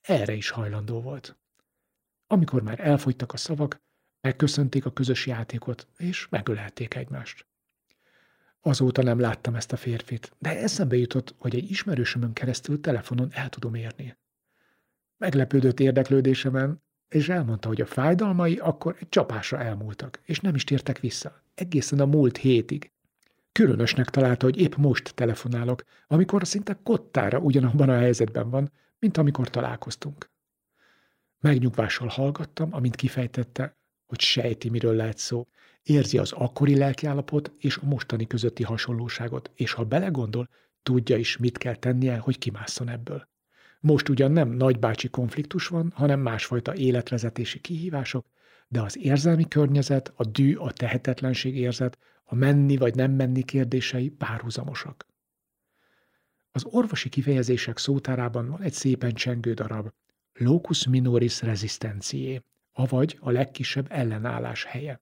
Erre is hajlandó volt. Amikor már elfogytak a szavak, megköszönték a közös játékot, és megölelték egymást. Azóta nem láttam ezt a férfit, de eszembe jutott, hogy egy ismerősömön keresztül telefonon el tudom érni. Meglepődött érdeklődésemen, és elmondta, hogy a fájdalmai akkor egy csapásra elmúltak, és nem is tértek vissza, egészen a múlt hétig. Különösnek találta, hogy épp most telefonálok, amikor szinte kottára ugyanabban a helyzetben van, mint amikor találkoztunk. Megnyugvással hallgattam, amint kifejtette, hogy sejti, miről lehet szó. Érzi az akkori lelkiállapot és a mostani közötti hasonlóságot, és ha belegondol, tudja is, mit kell tennie, hogy kimásszon ebből. Most ugyan nem nagybácsi konfliktus van, hanem másfajta életvezetési kihívások, de az érzelmi környezet, a dű, a tehetetlenség érzet, a menni vagy nem menni kérdései párhuzamosak. Az orvosi kifejezések szótárában van egy szépen csengő darab, locus minoris resistentiae, avagy a legkisebb ellenállás helye,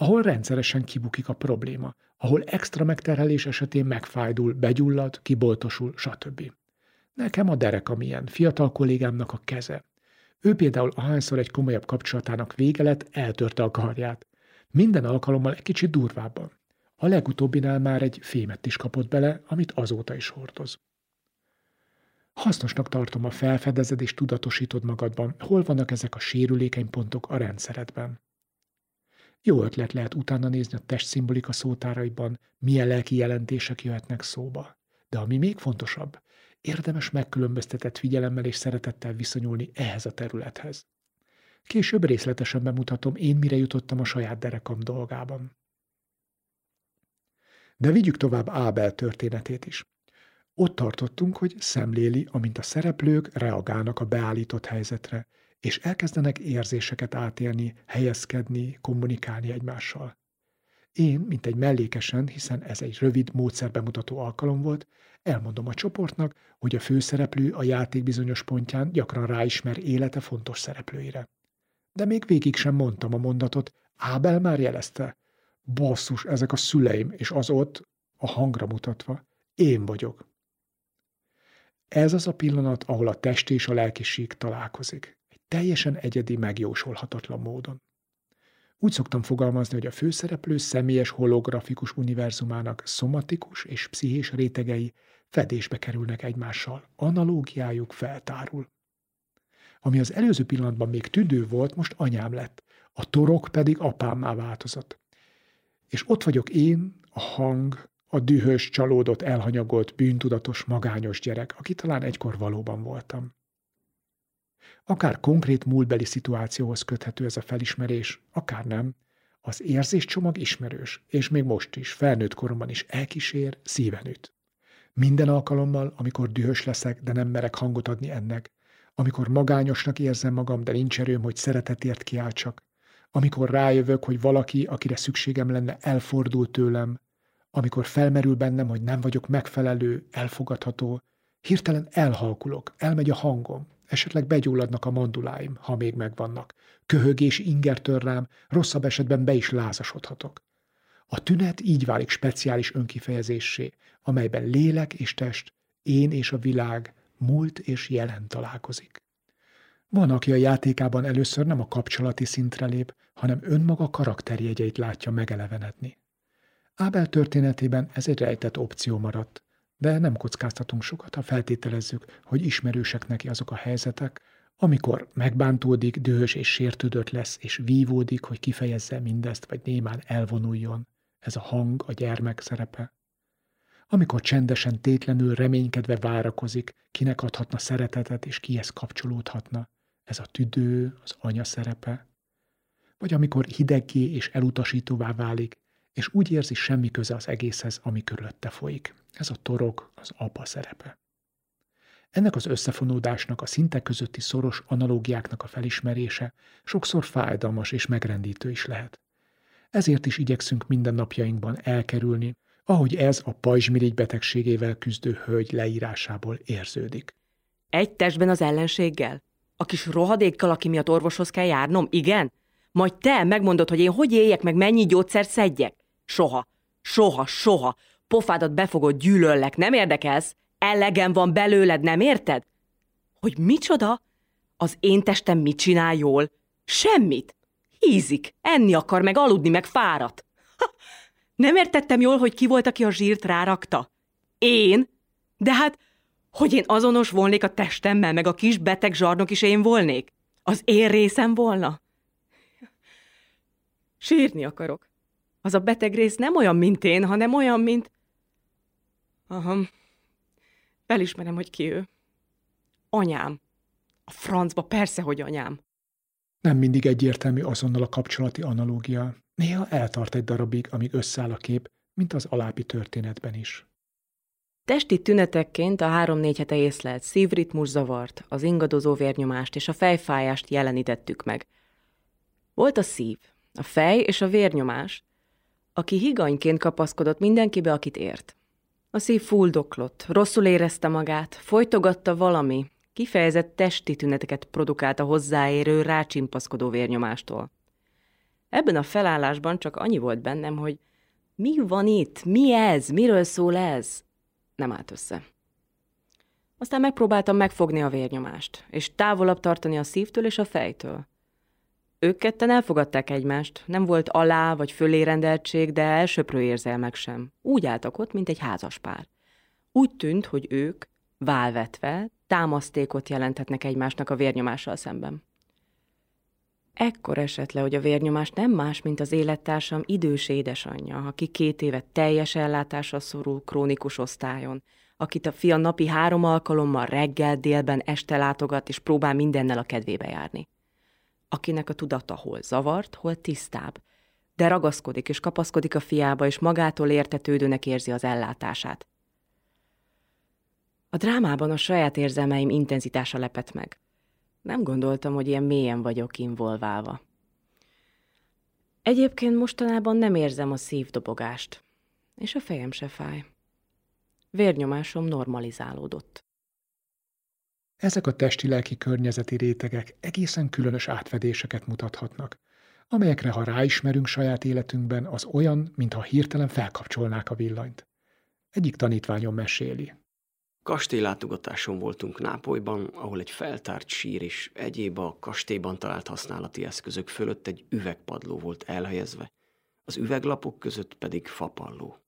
ahol rendszeresen kibukik a probléma, ahol extra megterhelés esetén megfájdul, begyullad, kiboltosul, stb. Nekem a derek milyen, fiatal kollégámnak a keze. Ő például ahányszor egy komolyabb kapcsolatának vége lett, eltörte a karját. Minden alkalommal egy kicsit durvábban. A legutóbbinál már egy fémet is kapott bele, amit azóta is hordoz. Hasznosnak tartom a felfedezed és tudatosítod magadban, hol vannak ezek a sérülékeny pontok a rendszeredben. Jó ötlet lehet utána nézni a testszimbolika szótáraiban, milyen lelki jelentések jöhetnek szóba. De ami még fontosabb, érdemes megkülönböztetett figyelemmel és szeretettel viszonyulni ehhez a területhez. Később részletesen bemutatom, én mire jutottam a saját derekam dolgában. De vigyük tovább Ábel történetét is. Ott tartottunk, hogy szemléli, amint a szereplők reagálnak a beállított helyzetre, és elkezdenek érzéseket átélni, helyezkedni, kommunikálni egymással. Én, mint egy mellékesen, hiszen ez egy rövid módszerbemutató alkalom volt, elmondom a csoportnak, hogy a főszereplő a játék bizonyos pontján gyakran ráismer élete fontos szereplőire. De még végig sem mondtam a mondatot, Ábel már jelezte. Basszus, ezek a szüleim, és az ott, a hangra mutatva, én vagyok. Ez az a pillanat, ahol a test és a lelkiség találkozik. Teljesen egyedi, megjósolhatatlan módon. Úgy szoktam fogalmazni, hogy a főszereplő személyes holografikus univerzumának szomatikus és pszichés rétegei fedésbe kerülnek egymással, analógiájuk feltárul. Ami az előző pillanatban még tüdő volt, most anyám lett, a torok pedig apámmá változott. És ott vagyok én, a hang, a dühös, csalódott, elhanyagolt, bűntudatos, magányos gyerek, aki talán egykor valóban voltam. Akár konkrét múltbeli szituációhoz köthető ez a felismerés, akár nem, az érzéscsomag ismerős, és még most is, felnőtt koromban is elkísér, szíven. Minden alkalommal, amikor dühös leszek, de nem merek hangot adni ennek, amikor magányosnak érzem magam, de nincs erőm, hogy szeretetért kiáltsak, amikor rájövök, hogy valaki, akire szükségem lenne, elfordul tőlem, amikor felmerül bennem, hogy nem vagyok megfelelő, elfogadható, hirtelen elhalkulok, elmegy a hangom, esetleg begyulladnak a manduláim, ha még megvannak. Köhögés inger tör rám, rosszabb esetben be is lázasodhatok. A tünet így válik speciális önkifejezéssé, amelyben lélek és test, én és a világ, múlt és jelen találkozik. Van, aki a játékában először nem a kapcsolati szintre lép, hanem önmaga karakterjegyeit látja megelevenedni. Ábel történetében ez egy rejtett opció maradt, de nem kockáztatunk sokat, ha feltételezzük, hogy ismerősek neki azok a helyzetek, amikor megbántódik, dühös és sértődött lesz, és vívódik, hogy kifejezze mindezt, vagy némán elvonuljon. Ez a hang, a gyermek szerepe. Amikor csendesen, tétlenül, reménykedve várakozik, kinek adhatna szeretetet, és kihez kapcsolódhatna. Ez a tüdő, az anya szerepe. vagy amikor hideggé és elutasítóvá válik, és úgy érzi semmi köze az egészhez, ami körülötte folyik. Ez a torok, az apa szerepe. Ennek az összefonódásnak, a szintek közötti szoros analógiáknak a felismerése sokszor fájdalmas és megrendítő is lehet. Ezért is igyekszünk mindennapjainkban elkerülni, ahogy ez a pajzsmirigy betegségével küzdő hölgy leírásából érződik. Egy testben az ellenséggel? A kis rohadékkal, aki miatt orvoshoz kell járnom? Igen? Majd te megmondod, hogy én hogy éljek, meg mennyi gyógyszert szedjek? Soha. Soha, soha. Pofádat befogod, gyűlöllek, nem érdekelsz? Elegem van belőled, nem érted? Hogy micsoda? Az én testem mit csinál jól? Semmit. Hízik, enni akar, meg aludni, meg fáradt. Nem értettem jól, hogy ki volt, aki a zsírt rárakta. Én? De hát, hogy én azonos volnék a testemmel, meg a kis beteg zsarnok is én volnék? Az én részem volna? Sírni akarok. Az a beteg rész nem olyan, mint én, hanem olyan, mint... Aha, felismerem, hogy ki ő. Anyám. A francba persze, hogy anyám. Nem mindig egyértelmű azonnal a kapcsolati analógia. Néha eltart egy darabig, amíg összeáll a kép, mint az alábbi történetben is. Testi tünetekként a három-négy hete észlelt szívritmus zavart, az ingadozó vérnyomást és a fejfájást jelenítettük meg. Volt a szív, a fej és a vérnyomás, aki higanyként kapaszkodott mindenkibe, akit ért. A szív fuldoklott, rosszul érezte magát, folytogatta valami, kifejezett testi tüneteket produkált a hozzáérő, rácsimpaszkodó vérnyomástól. Ebben a felállásban csak annyi volt bennem, hogy mi van itt, mi ez, miről szól ez? Nem állt össze. Aztán megpróbáltam megfogni a vérnyomást, és távolabb tartani a szívtől és a fejtől. Ők ketten elfogadták egymást, nem volt alá vagy fölé rendeltség, de elsöprő érzelmek sem. Úgy álltak ott, mint egy házas pár. Úgy tűnt, hogy ők, válvetve, támasztékot jelenthetnek egymásnak a vérnyomással szemben. Ekkor esett le, hogy a vérnyomás nem más, mint az élettársam idős édesanyja, aki két évet teljes ellátásra szorul krónikus osztályon, akit a fia napi három alkalommal reggel, délben, este látogat, és próbál mindennel a kedvébe járni akinek a tudata hol zavart, hol tisztább, de ragaszkodik és kapaszkodik a fiába, és magától értetődőnek érzi az ellátását. A drámában a saját érzelmeim intenzitása lepett meg. Nem gondoltam, hogy ilyen mélyen vagyok involválva. Egyébként mostanában nem érzem a szívdobogást, és a fejem se fáj. Vérnyomásom normalizálódott. Ezek a testi-lelki környezeti rétegek egészen különös átfedéseket mutathatnak, amelyekre, ha ráismerünk saját életünkben, az olyan, mintha hirtelen felkapcsolnák a villanyt. Egyik tanítványom meséli. Kastélylátogatáson voltunk Nápolyban, ahol egy feltárt sír és egyéb a kastélyban talált használati eszközök fölött egy üvegpadló volt elhelyezve, az üveglapok között pedig fapalló.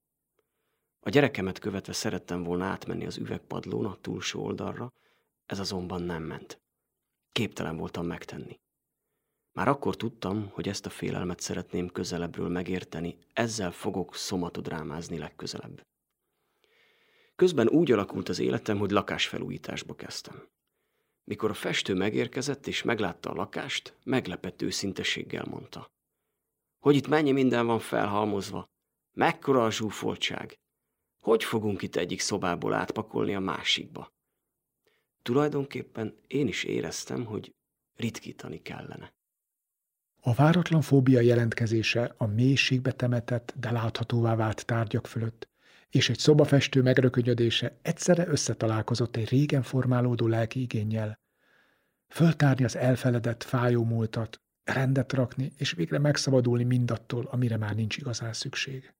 A gyerekemet követve szerettem volna átmenni az üvegpadlón a túlsó oldalra, ez azonban nem ment. Képtelen voltam megtenni. Már akkor tudtam, hogy ezt a félelmet szeretném közelebbről megérteni, ezzel fogok szomatodrámázni legközelebb. Közben úgy alakult az életem, hogy lakásfelújításba kezdtem. Mikor a festő megérkezett és meglátta a lakást, meglepett őszinteséggel mondta. Hogy itt mennyi minden van felhalmozva? Mekkora a zsúfoltság? Hogy fogunk itt egyik szobából átpakolni a másikba? Tulajdonképpen én is éreztem, hogy ritkítani kellene. A váratlan fóbia jelentkezése a mélységbe temetett, de láthatóvá vált tárgyak fölött, és egy szobafestő megrökönyödése egyszerre összetalálkozott egy régen formálódó lelki igényel. Föltárni az elfeledett, fájó múltat, rendet rakni, és végre megszabadulni mindattól, amire már nincs igazán szükség.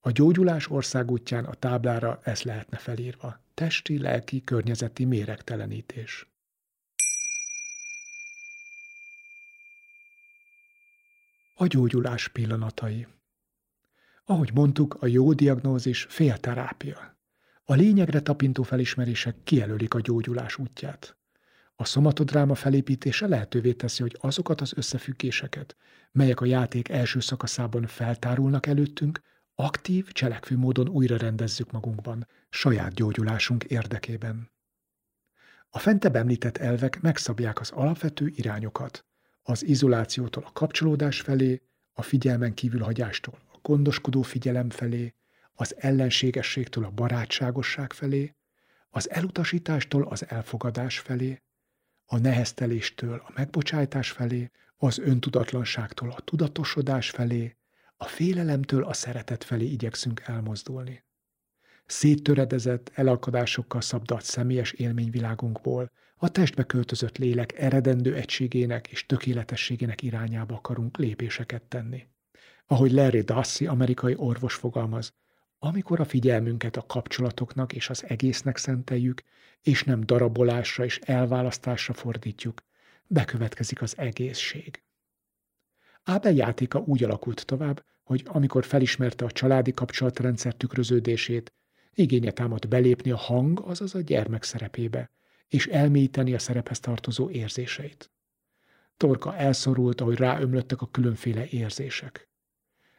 A gyógyulás országútján a táblára ez lehetne felírva. Testi, lelki, környezeti méregtelenítés. A gyógyulás pillanatai. Ahogy mondtuk, a jó diagnózis félterápia. A lényegre tapintó felismerések kijelölik a gyógyulás útját. A szomatodráma felépítése lehetővé teszi, hogy azokat az összefüggéseket, melyek a játék első szakaszában feltárulnak előttünk, aktív, cselekvő módon újra rendezzük magunkban, saját gyógyulásunk érdekében. A fentebb említett elvek megszabják az alapvető irányokat, Az izolációtól a kapcsolódás felé, a figyelmen kívülhagyástól a gondoskodó figyelem felé, az ellenségességtől a barátságosság felé, az elutasítástól az elfogadás felé, a nehezteléstől a megbocsájtás felé, az öntudatlanságtól a tudatosodás felé, a félelemtől a szeretet felé igyekszünk elmozdulni. Széttöredezett, elakadásokkal szabdalt személyes élményvilágunkból a testbe költözött lélek eredendő egységének és tökéletességének irányába akarunk lépéseket tenni. Ahogy Larry Dassey, amerikai orvos fogalmaz, amikor a figyelmünket a kapcsolatoknak és az egésznek szenteljük, és nem darabolásra és elválasztásra fordítjuk, bekövetkezik az egészség. Ábel játéka úgy alakult tovább, hogy amikor felismerte a családi kapcsolatrendszer tükröződését, igénye támadt belépni a hang, azaz a gyermek szerepébe, és elmélyíteni a szerephez tartozó érzéseit. Torka elszorult, ahogy ráömlöttek a különféle érzések.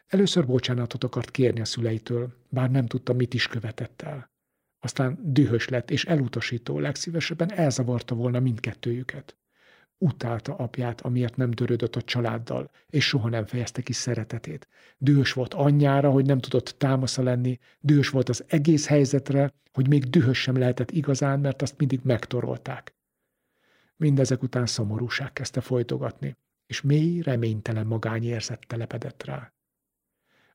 Először bocsánatot akart kérni a szüleitől, bár nem tudta, mit is követett el. Aztán dühös lett és elutasító, legszívesebben elzavarta volna mindkettőjüket. Utálta apját, amiért nem törődött a családdal, és soha nem fejezte ki szeretetét. Dühös volt anyjára, hogy nem tudott támasza lenni, dühös volt az egész helyzetre, hogy még dühös sem lehetett igazán, mert azt mindig megtorolták. Mindezek után szomorúság kezdte folytogatni, és mély, reménytelen magányérzet telepedett rá.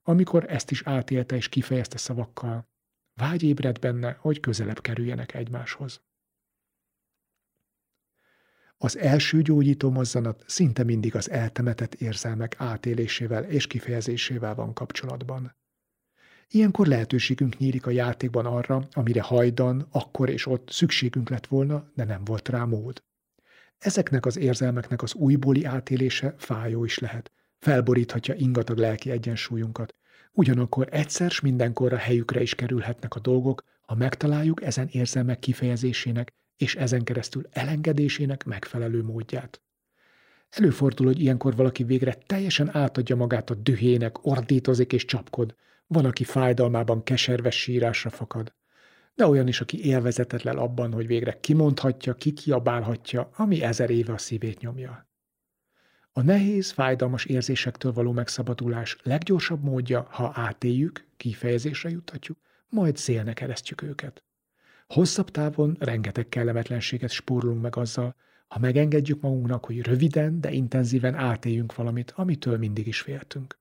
Amikor ezt is átélte és kifejezte szavakkal, vágy ébred benne, hogy közelebb kerüljenek egymáshoz. Az első gyógyító mozzanat szinte mindig az eltemetett érzelmek átélésével és kifejezésével van kapcsolatban. Ilyenkor lehetőségünk nyílik a játékban arra, amire hajdan, akkor és ott szükségünk lett volna, de nem volt rá mód. Ezeknek az érzelmeknek az újbóli átélése fájó is lehet, felboríthatja ingatag lelki egyensúlyunkat. Ugyanakkor egyszer s mindenkorra helyükre is kerülhetnek a dolgok, ha megtaláljuk ezen érzelmek kifejezésének és ezen keresztül elengedésének megfelelő módját. Előfordul, hogy ilyenkor valaki végre teljesen átadja magát a dühének, ordítozik és csapkod. Van, aki fájdalmában keserves sírásra fakad. De olyan is, aki élvezetetlen abban, hogy végre kimondhatja, kikiabálhatja, ami ezer éve a szívét nyomja. A nehéz, fájdalmas érzésektől való megszabadulás leggyorsabb módja, ha átéljük, kifejezésre juthatjuk, majd szélnek keresztjük őket. Hosszabb távon rengeteg kellemetlenséget spórolunk meg azzal, ha megengedjük magunknak, hogy röviden, de intenzíven átéljünk valamit, amitől mindig is féltünk.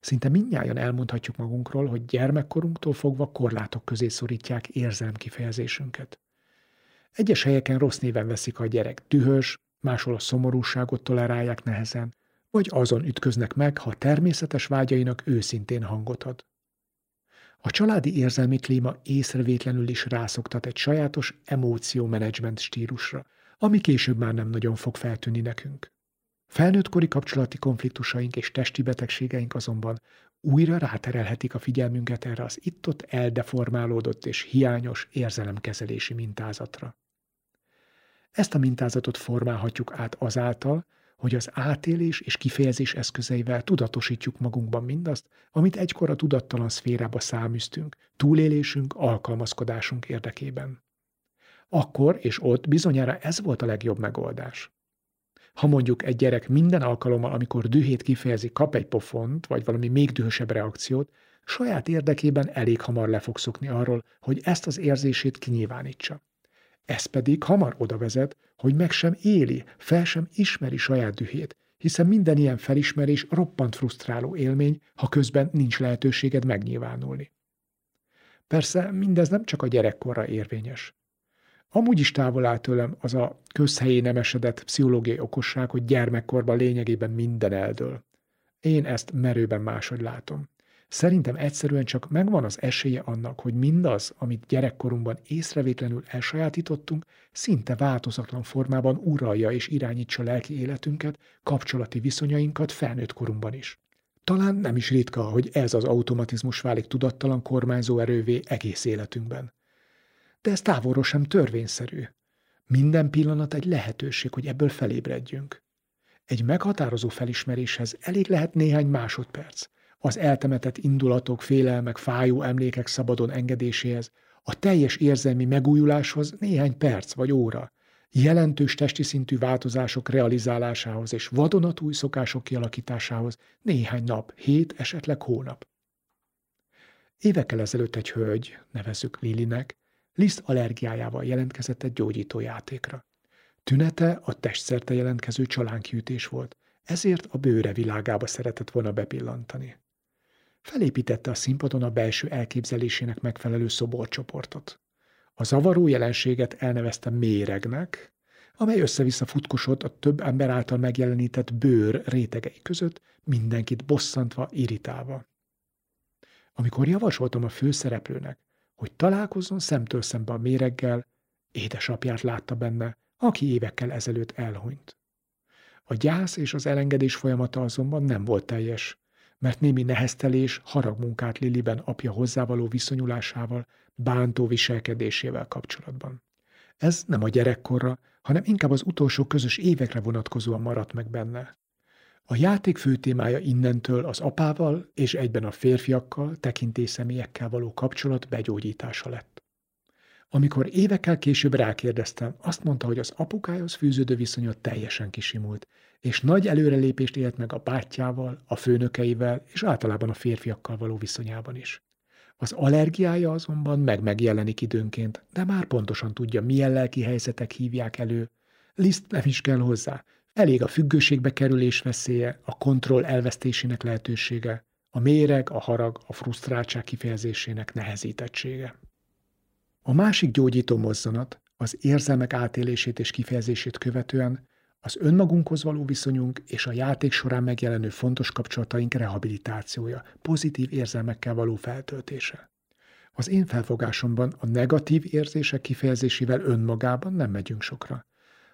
Szinte mindnyájan elmondhatjuk magunkról, hogy gyermekkorunktól fogva korlátok közé szorítják érzelm kifejezésünket. Egyes helyeken rossz néven veszik a gyerek dühös, máshol a szomorúságot tolerálják nehezen, vagy azon ütköznek meg, ha természetes vágyainak őszintén hangot ad. A családi érzelmi klíma észrevétlenül is rászoktat egy sajátos emóció-menedzsment stílusra, ami később már nem nagyon fog feltűnni nekünk. Felnőttkori kapcsolati konfliktusaink és testi betegségeink azonban újra ráterelhetik a figyelmünket erre az itt-ott eldeformálódott és hiányos érzelemkezelési mintázatra. Ezt a mintázatot formálhatjuk át azáltal, hogy az átélés és kifejezés eszközeivel tudatosítjuk magunkban mindazt, amit egykor a tudattalan szférába száműztünk, túlélésünk, alkalmazkodásunk érdekében. Akkor és ott bizonyára ez volt a legjobb megoldás. Ha mondjuk egy gyerek minden alkalommal, amikor dühét kifejezi, kap egy pofont, vagy valami még dühösebb reakciót, saját érdekében elég hamar le fog szokni arról, hogy ezt az érzését kinyilvánítsa. Ez pedig hamar oda vezet, hogy meg sem éli, fel sem ismeri saját dühét, hiszen minden ilyen felismerés roppant frusztráló élmény, ha közben nincs lehetőséged megnyilvánulni. Persze mindez nem csak a gyerekkorra érvényes. Amúgy is távol áll tőlem az a közhelyé nem esedett pszichológiai okosság, hogy gyermekkorban lényegében minden eldől. Én ezt merőben máshogy látom. Szerintem egyszerűen csak megvan az esélye annak, hogy mindaz, amit gyerekkorunkban észrevétlenül elsajátítottunk, szinte változatlan formában uralja és irányítsa lelki életünket, kapcsolati viszonyainkat felnőtt korunkban is. Talán nem is ritka, hogy ez az automatizmus válik tudattalan kormányzó erővé egész életünkben. De ez távolról sem törvényszerű. Minden pillanat egy lehetőség, hogy ebből felébredjünk. Egy meghatározó felismeréshez elég lehet néhány másodperc, az eltemetett indulatok, félelmek, fájó emlékek szabadon engedéséhez, a teljes érzelmi megújuláshoz néhány perc vagy óra, jelentős testi szintű változások realizálásához és vadonatúj szokások kialakításához néhány nap, hét, esetleg hónap. Évekkel ezelőtt egy hölgy, nevezzük Lilinek, Liszt allergiájával jelentkezett egy gyógyító játékra. Tünete a testszerte jelentkező csalánkiütés volt, ezért a bőre világába szeretett volna bepillantani. Felépítette a színpadon a belső elképzelésének megfelelő szoborcsoportot. A zavaró jelenséget elnevezte méregnek, amely össze-vissza futkosott a több ember által megjelenített bőr rétegei között, mindenkit bosszantva, irritálva. Amikor javasoltam a főszereplőnek, hogy találkozzon szemtől szembe a méreggel, édesapját látta benne, aki évekkel ezelőtt elhunyt. A gyász és az elengedés folyamata azonban nem volt teljes, mert némi neheztelés, haragmunkát Liliben apja hozzávaló viszonyulásával, bántó viselkedésével kapcsolatban. Ez nem a gyerekkorra, hanem inkább az utolsó közös évekre vonatkozóan maradt meg benne. A játék fő témája innentől az apával és egyben a férfiakkal, tekintélyszemélyekkel való kapcsolat begyógyítása lett. Amikor évekkel később rákérdeztem, azt mondta, hogy az apukához fűződő viszonya teljesen kisimult, és nagy előrelépést élt meg a bátyjával, a főnökeivel és általában a férfiakkal való viszonyában is. Az allergiája azonban meg megjelenik időnként, de már pontosan tudja, milyen lelki helyzetek hívják elő. Liszt nem is kell hozzá. Elég a függőségbe kerülés veszélye, a kontroll elvesztésének lehetősége, a méreg, a harag, a frusztráltság kifejezésének nehezítettsége. A másik gyógyító mozzanat az érzelmek átélését és kifejezését követően az önmagunkhoz való viszonyunk és a játék során megjelenő fontos kapcsolataink rehabilitációja, pozitív érzelmekkel való feltöltése. Az én felfogásomban a negatív érzések kifejezésével önmagában nem megyünk sokra.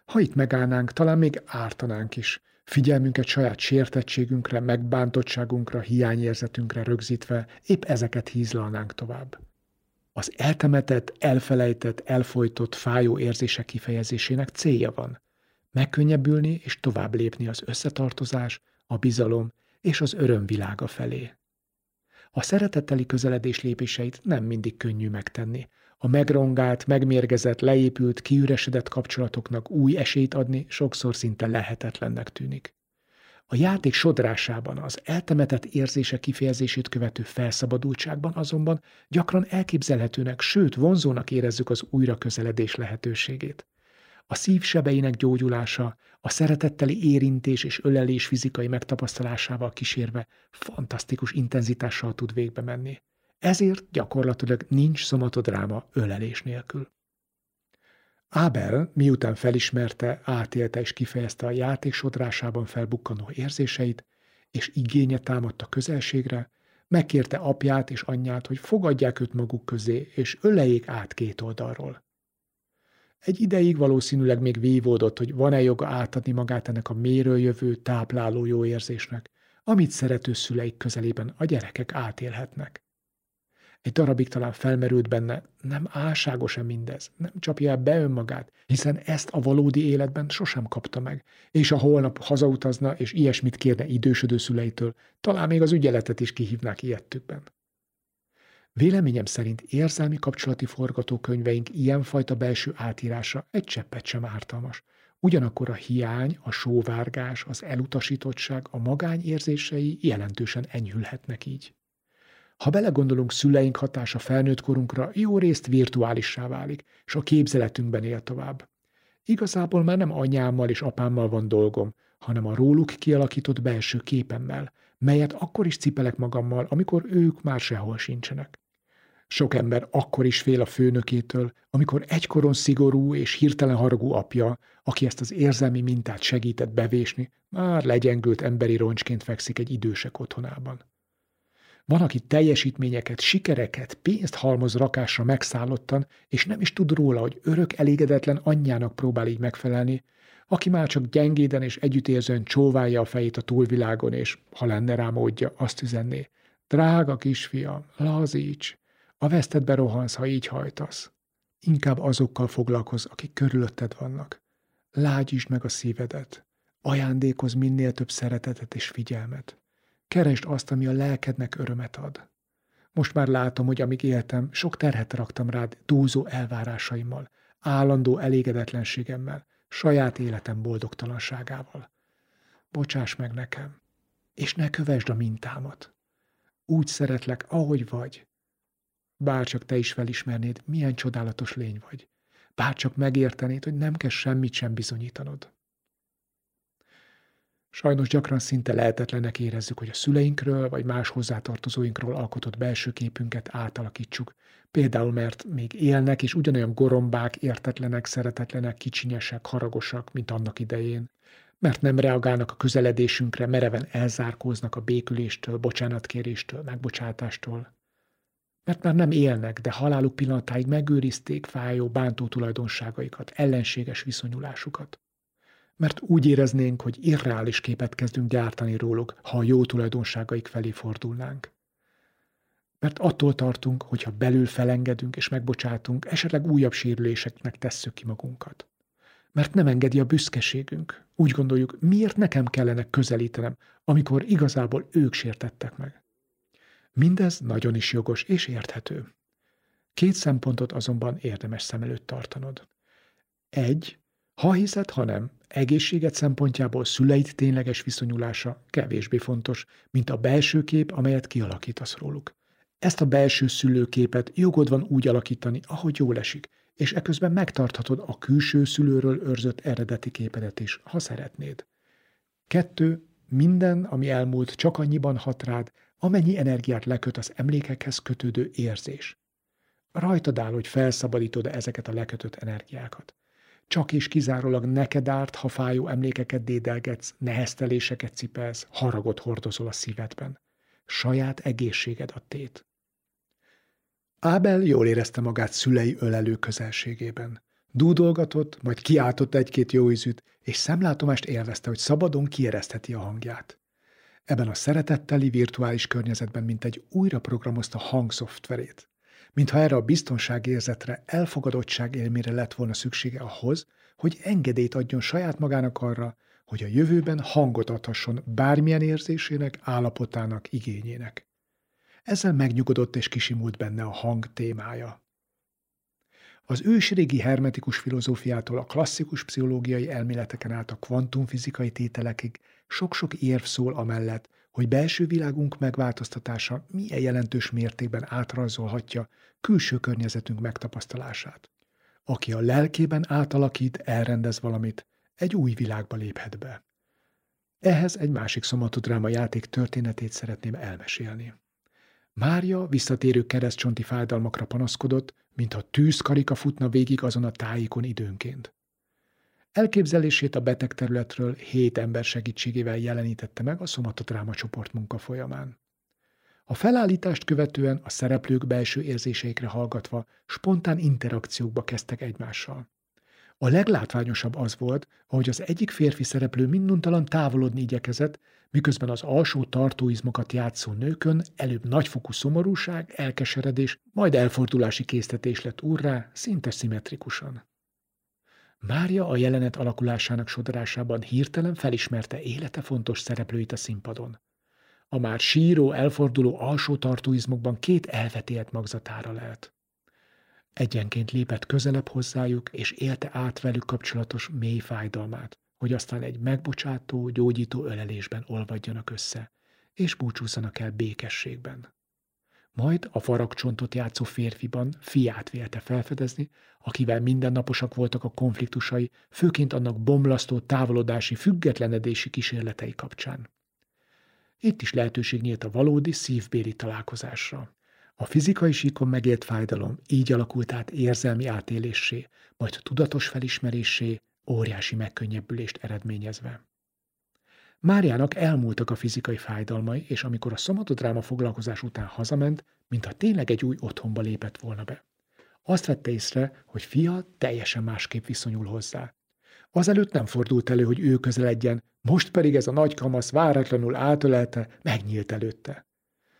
Ha itt megállnánk, talán még ártanánk is, figyelmünket saját sértettségünkre, megbántottságunkra, hiányérzetünkre rögzítve, épp ezeket hízlalnánk tovább. Az eltemetett, elfelejtett, elfolytott, fájó érzések kifejezésének célja van – megkönnyebbülni és tovább lépni az összetartozás, a bizalom és az öröm világa felé. A szeretetteli közeledés lépéseit nem mindig könnyű megtenni. A megrongált, megmérgezett, leépült, kiüresedett kapcsolatoknak új esélyt adni sokszor szinte lehetetlennek tűnik. A játék sodrásában, az eltemetett érzése kifejezését követő felszabadultságban azonban gyakran elképzelhetőnek, sőt vonzónak érezzük az újra közeledés lehetőségét a szívsebeinek gyógyulása, a szeretetteli érintés és ölelés fizikai megtapasztalásával kísérve fantasztikus intenzitással tud végbe menni. Ezért gyakorlatilag nincs szomatodráma ölelés nélkül. Ábel, miután felismerte, átélte és kifejezte a játék sodrásában felbukkanó érzéseit, és igénye támadt a közelségre, megkérte apját és anyját, hogy fogadják őt maguk közé, és öleljék át két oldalról. Egy ideig valószínűleg még vívódott, hogy van-e joga átadni magát ennek a méről jövő, tápláló jó érzésnek, amit szerető szüleik közelében a gyerekek átélhetnek. Egy darabig talán felmerült benne, nem álságos-e mindez, nem csapja el be önmagát, hiszen ezt a valódi életben sosem kapta meg, és a holnap hazautazna és ilyesmit kérne idősödő szüleitől, talán még az ügyeletet is kihívnák ilyettükben. Véleményem szerint érzelmi kapcsolati forgatókönyveink ilyenfajta belső átírása egy cseppet sem ártalmas. Ugyanakkor a hiány, a sóvárgás, az elutasítottság, a magány érzései jelentősen enyhülhetnek így. Ha belegondolunk, szüleink hatása felnőtt korunkra jó részt virtuálissá válik, és a képzeletünkben él tovább. Igazából már nem anyámmal és apámmal van dolgom, hanem a róluk kialakított belső képemmel, melyet akkor is cipelek magammal, amikor ők már sehol sincsenek. Sok ember akkor is fél a főnökétől, amikor egykoron szigorú és hirtelen haragú apja, aki ezt az érzelmi mintát segített bevésni, már legyengült emberi roncsként fekszik egy idősek otthonában. Van, aki teljesítményeket, sikereket, pénzt halmoz rakásra megszállottan, és nem is tud róla, hogy örök elégedetlen anyjának próbál így megfelelni, aki már csak gyengéden és együttérzően csóválja a fejét a túlvilágon, és ha lenne rá módja, azt üzenné. Drága kisfiam, lazíts, a vesztedbe rohansz, ha így hajtasz. Inkább azokkal foglalkoz, akik körülötted vannak. Lágyítsd meg a szívedet. Ajándékoz minél több szeretetet és figyelmet. Keresd azt, ami a lelkednek örömet ad. Most már látom, hogy amíg éltem, sok terhet raktam rád dúzó elvárásaimmal, állandó elégedetlenségemmel, saját életem boldogtalanságával. Bocsáss meg nekem, és ne kövesd a mintámat. Úgy szeretlek, ahogy vagy. Bárcsak te is felismernéd, milyen csodálatos lény vagy. Bárcsak megértenéd, hogy nem kell semmit sem bizonyítanod. Sajnos gyakran szinte lehetetlenek érezzük, hogy a szüleinkről vagy más hozzátartozóinkról alkotott belső képünket átalakítsuk. Például mert még élnek, és ugyanolyan gorombák, értetlenek, szeretetlenek, kicsinyesek, haragosak, mint annak idején. Mert nem reagálnak a közeledésünkre, mereven elzárkóznak a béküléstől, bocsánatkéréstől, megbocsátástól. Mert már nem élnek, de haláluk pillanatáig megőrizték fájó, bántó tulajdonságaikat, ellenséges viszonyulásukat mert úgy éreznénk, hogy irreális képet kezdünk gyártani róluk, ha a jó tulajdonságaik felé fordulnánk. Mert attól tartunk, hogyha belül felengedünk és megbocsátunk, esetleg újabb sérüléseknek tesszük ki magunkat. Mert nem engedi a büszkeségünk. Úgy gondoljuk, miért nekem kellene közelítenem, amikor igazából ők sértettek meg. Mindez nagyon is jogos és érthető. Két szempontot azonban érdemes szem előtt tartanod. Egy, ha hiszed, ha nem, egészséget szempontjából szüleid tényleges viszonyulása kevésbé fontos, mint a belső kép, amelyet kialakítasz róluk. Ezt a belső szülőképet jogod van úgy alakítani, ahogy jól esik, és eközben megtarthatod a külső szülőről őrzött eredeti képedet is, ha szeretnéd. Kettő, minden, ami elmúlt, csak annyiban hat rád, amennyi energiát leköt az emlékekhez kötődő érzés. Rajtad áll, hogy felszabadítod ezeket a lekötött energiákat csak és kizárólag neked árt, ha fájó emlékeket dédelgetsz, nehezteléseket cipelsz, haragot hordozol a szívedben. Saját egészséged a tét. Ábel jól érezte magát szülei ölelő közelségében. Dúdolgatott, majd kiáltott egy-két jó ízűt, és szemlátomást élvezte, hogy szabadon kieresztheti a hangját. Ebben a szeretetteli virtuális környezetben mint egy újra programozta hangszoftverét mintha erre a biztonságérzetre, elfogadottság élmére lett volna szüksége ahhoz, hogy engedélyt adjon saját magának arra, hogy a jövőben hangot adhasson bármilyen érzésének, állapotának, igényének. Ezzel megnyugodott és kisimult benne a hang témája. Az ősrégi hermetikus filozófiától a klasszikus pszichológiai elméleteken át a kvantumfizikai tételekig sok-sok érv szól amellett, hogy belső világunk megváltoztatása milyen jelentős mértékben átrajzolhatja külső környezetünk megtapasztalását. Aki a lelkében átalakít, elrendez valamit, egy új világba léphet be. Ehhez egy másik szomatodráma játék történetét szeretném elmesélni. Mária visszatérő keresztcsonti fájdalmakra panaszkodott, mintha tűzkarika futna végig azon a tájékon időnként. Elképzelését a beteg területről hét ember segítségével jelenítette meg a szomatodráma csoport munka folyamán. A felállítást követően a szereplők belső érzéseikre hallgatva spontán interakciókba kezdtek egymással. A leglátványosabb az volt, ahogy az egyik férfi szereplő minduntalan távolodni igyekezett, miközben az alsó tartóizmokat játszó nőkön előbb nagyfokú szomorúság, elkeseredés, majd elfordulási késztetés lett úrrá, szinte szimmetrikusan. Mária a jelenet alakulásának sodrásában hirtelen felismerte élete fontos szereplőit a színpadon. A már síró, elforduló alsó tartóizmokban két elvetélt magzatára lehet. Egyenként lépett közelebb hozzájuk, és élte át velük kapcsolatos mély fájdalmát, hogy aztán egy megbocsátó, gyógyító ölelésben olvadjanak össze, és búcsúzzanak el békességben. Majd a faragcsontot játszó férfiban fiát vélte felfedezni, akivel mindennaposak voltak a konfliktusai, főként annak bomlasztó távolodási, függetlenedési kísérletei kapcsán. Itt is lehetőség nyílt a valódi szívbéli találkozásra. A fizikai síkon megélt fájdalom így alakult át érzelmi átélésé, majd tudatos felismerésé, óriási megkönnyebbülést eredményezve. Máriának elmúltak a fizikai fájdalmai, és amikor a szomatodráma foglalkozás után hazament, mintha tényleg egy új otthonba lépett volna be. Azt vette észre, hogy fia teljesen másképp viszonyul hozzá. Azelőtt nem fordult elő, hogy ő közeledjen, most pedig ez a nagy kamasz váratlanul átölelte, megnyílt előtte.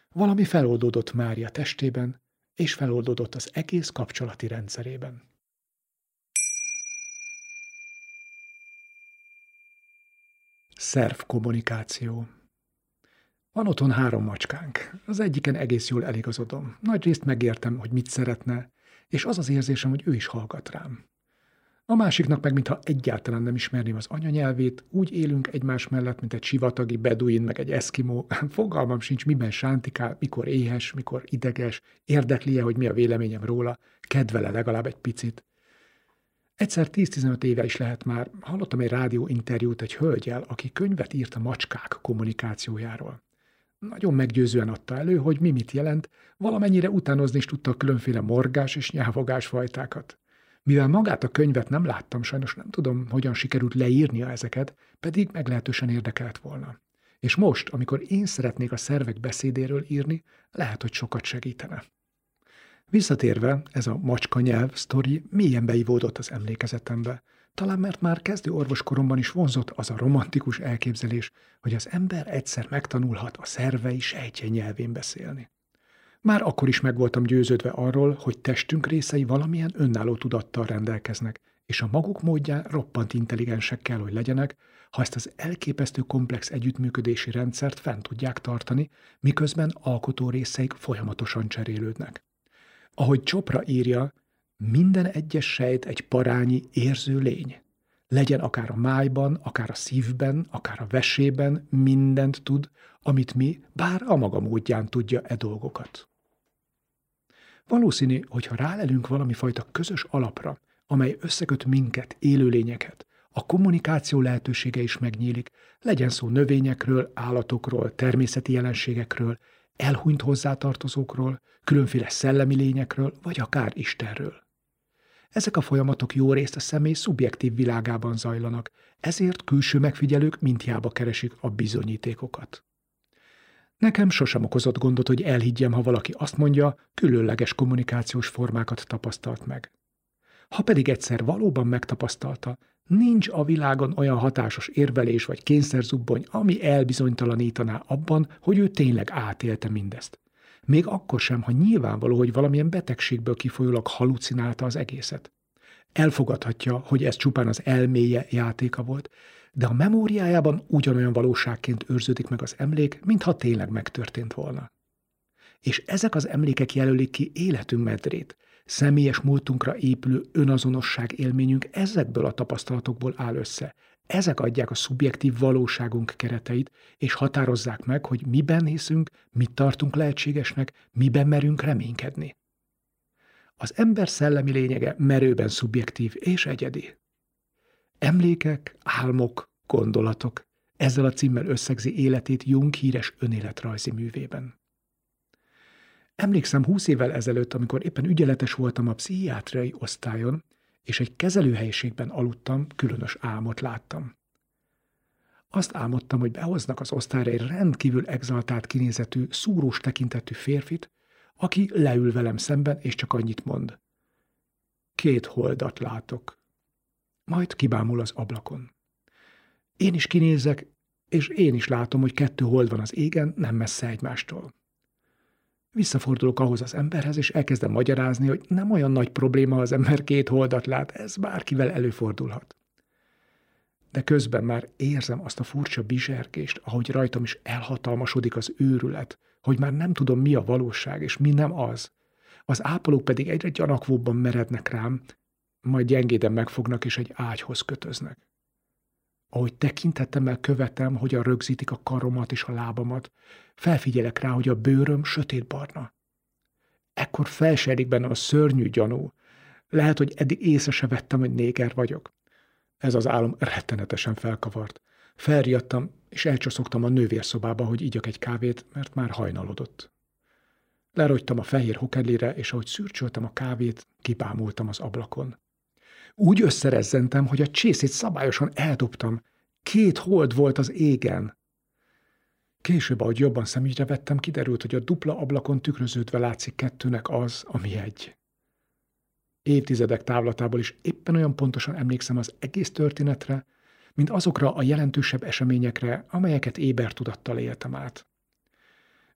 Valami feloldódott Mária testében, és feloldódott az egész kapcsolati rendszerében. Szerv kommunikáció Van otthon három macskánk. Az egyiken egész jól eligazodom. Nagy részt megértem, hogy mit szeretne, és az az érzésem, hogy ő is hallgat rám. A másiknak meg, mintha egyáltalán nem ismerném az anyanyelvét, úgy élünk egymás mellett, mint egy sivatagi beduin, meg egy eszkimó. Fogalmam sincs, miben sántikál, mikor éhes, mikor ideges, érdekli-e, hogy mi a véleményem róla, kedvele legalább egy picit. Egyszer 10-15 éve is lehet már, hallottam egy rádió interjút egy hölgyel, aki könyvet írt a macskák kommunikációjáról. Nagyon meggyőzően adta elő, hogy mi mit jelent, valamennyire utánozni is tudta a különféle morgás és nyávogás fajtákat. Mivel magát a könyvet nem láttam, sajnos nem tudom, hogyan sikerült leírnia ezeket, pedig meglehetősen érdekelt volna. És most, amikor én szeretnék a szervek beszédéről írni, lehet, hogy sokat segítene. Visszatérve, ez a macska nyelv sztori mélyen beivódott az emlékezetembe, talán mert már kezdő orvoskoromban is vonzott az a romantikus elképzelés, hogy az ember egyszer megtanulhat a szervei sejtje nyelvén beszélni. Már akkor is meg voltam győződve arról, hogy testünk részei valamilyen önálló tudattal rendelkeznek, és a maguk módján roppant intelligensek kell, hogy legyenek, ha ezt az elképesztő komplex együttműködési rendszert fent tudják tartani, miközben alkotó részeik folyamatosan cserélődnek. Ahogy Csopra írja, minden egyes sejt egy parányi érző lény. Legyen akár a májban, akár a szívben, akár a vesében, mindent tud, amit mi, bár a maga módján tudja e dolgokat. Valószínű, hogy ha rálelünk valami fajta közös alapra, amely összeköt minket, élőlényeket, a kommunikáció lehetősége is megnyílik, legyen szó növényekről, állatokról, természeti jelenségekről, elhunyt hozzátartozókról, különféle szellemi lényekről, vagy akár Istenről. Ezek a folyamatok jó részt a személy szubjektív világában zajlanak, ezért külső megfigyelők mintjába keresik a bizonyítékokat. Nekem sosem okozott gondot, hogy elhiggyem, ha valaki azt mondja, különleges kommunikációs formákat tapasztalt meg. Ha pedig egyszer valóban megtapasztalta, nincs a világon olyan hatásos érvelés vagy kényszerzubbony, ami elbizonytalanítaná abban, hogy ő tényleg átélte mindezt. Még akkor sem, ha nyilvánvaló, hogy valamilyen betegségből kifolyólag halucinálta az egészet. Elfogadhatja, hogy ez csupán az elméje játéka volt, de a memóriájában ugyanolyan valóságként őrződik meg az emlék, mintha tényleg megtörtént volna. És ezek az emlékek jelölik ki életünk medrét, személyes múltunkra épülő önazonosság élményünk ezekből a tapasztalatokból áll össze. Ezek adják a szubjektív valóságunk kereteit, és határozzák meg, hogy miben hiszünk, mit tartunk lehetségesnek, miben merünk reménykedni. Az ember szellemi lényege merőben szubjektív és egyedi. Emlékek, álmok, gondolatok. Ezzel a címmel összegzi életét Jung híres önéletrajzi művében. Emlékszem húsz évvel ezelőtt, amikor éppen ügyeletes voltam a pszichiátriai osztályon, és egy kezelőhelyiségben aludtam, különös álmot láttam. Azt álmodtam, hogy behoznak az osztályra egy rendkívül exaltált kinézetű, szúrós tekintetű férfit, aki leül velem szemben, és csak annyit mond. Két holdat látok. Majd kibámul az ablakon. Én is kinézek, és én is látom, hogy kettő hold van az égen, nem messze egymástól. Visszafordulok ahhoz az emberhez, és elkezdem magyarázni, hogy nem olyan nagy probléma, az ember két holdat lát, ez bárkivel előfordulhat. De közben már érzem azt a furcsa bizserkést, ahogy rajtam is elhatalmasodik az őrület, hogy már nem tudom, mi a valóság, és mi nem az. Az ápolók pedig egyre gyanakvóbban merednek rám, majd gyengéden megfognak, és egy ágyhoz kötöznek ahogy tekintetemmel követem, hogyan rögzítik a karomat és a lábamat, felfigyelek rá, hogy a bőröm sötétbarna. Ekkor felserik bennem a szörnyű gyanú. Lehet, hogy eddig észre se vettem, hogy néger vagyok. Ez az álom rettenetesen felkavart. Felriadtam, és elcsoszogtam a nővérszobába, hogy igyak egy kávét, mert már hajnalodott. Lerogytam a fehér hokedlire, és ahogy szürcsöltem a kávét, kipámultam az ablakon. Úgy összerezzentem, hogy a csészét szabályosan eldobtam. Két hold volt az égen. Később, ahogy jobban szemügyre vettem, kiderült, hogy a dupla ablakon tükröződve látszik kettőnek az, ami egy. Évtizedek távlatából is éppen olyan pontosan emlékszem az egész történetre, mint azokra a jelentősebb eseményekre, amelyeket éber tudattal éltem át.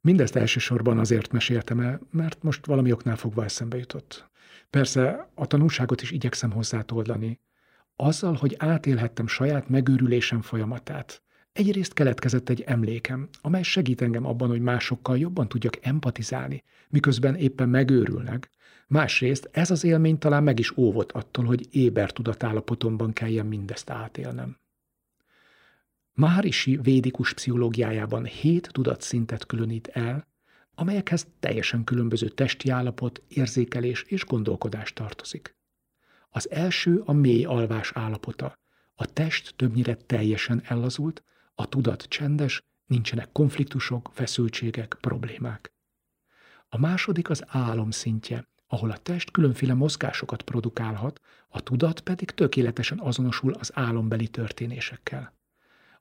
Mindezt elsősorban azért meséltem el, mert most valami oknál fogva eszembe jutott. Persze a tanulságot is igyekszem hozzátoldani. Azzal, hogy átélhettem saját megőrülésem folyamatát, egyrészt keletkezett egy emlékem, amely segít engem abban, hogy másokkal jobban tudjak empatizálni, miközben éppen megőrülnek, Másrészt ez az élmény talán meg is óvott attól, hogy éber tudatállapotomban kelljen mindezt átélnem. Maharishi védikus pszichológiájában hét tudatszintet különít el, amelyekhez teljesen különböző testi állapot, érzékelés és gondolkodás tartozik. Az első a mély alvás állapota. A test többnyire teljesen ellazult, a tudat csendes, nincsenek konfliktusok, feszültségek, problémák. A második az álom szintje, ahol a test különféle mozgásokat produkálhat, a tudat pedig tökéletesen azonosul az álombeli történésekkel.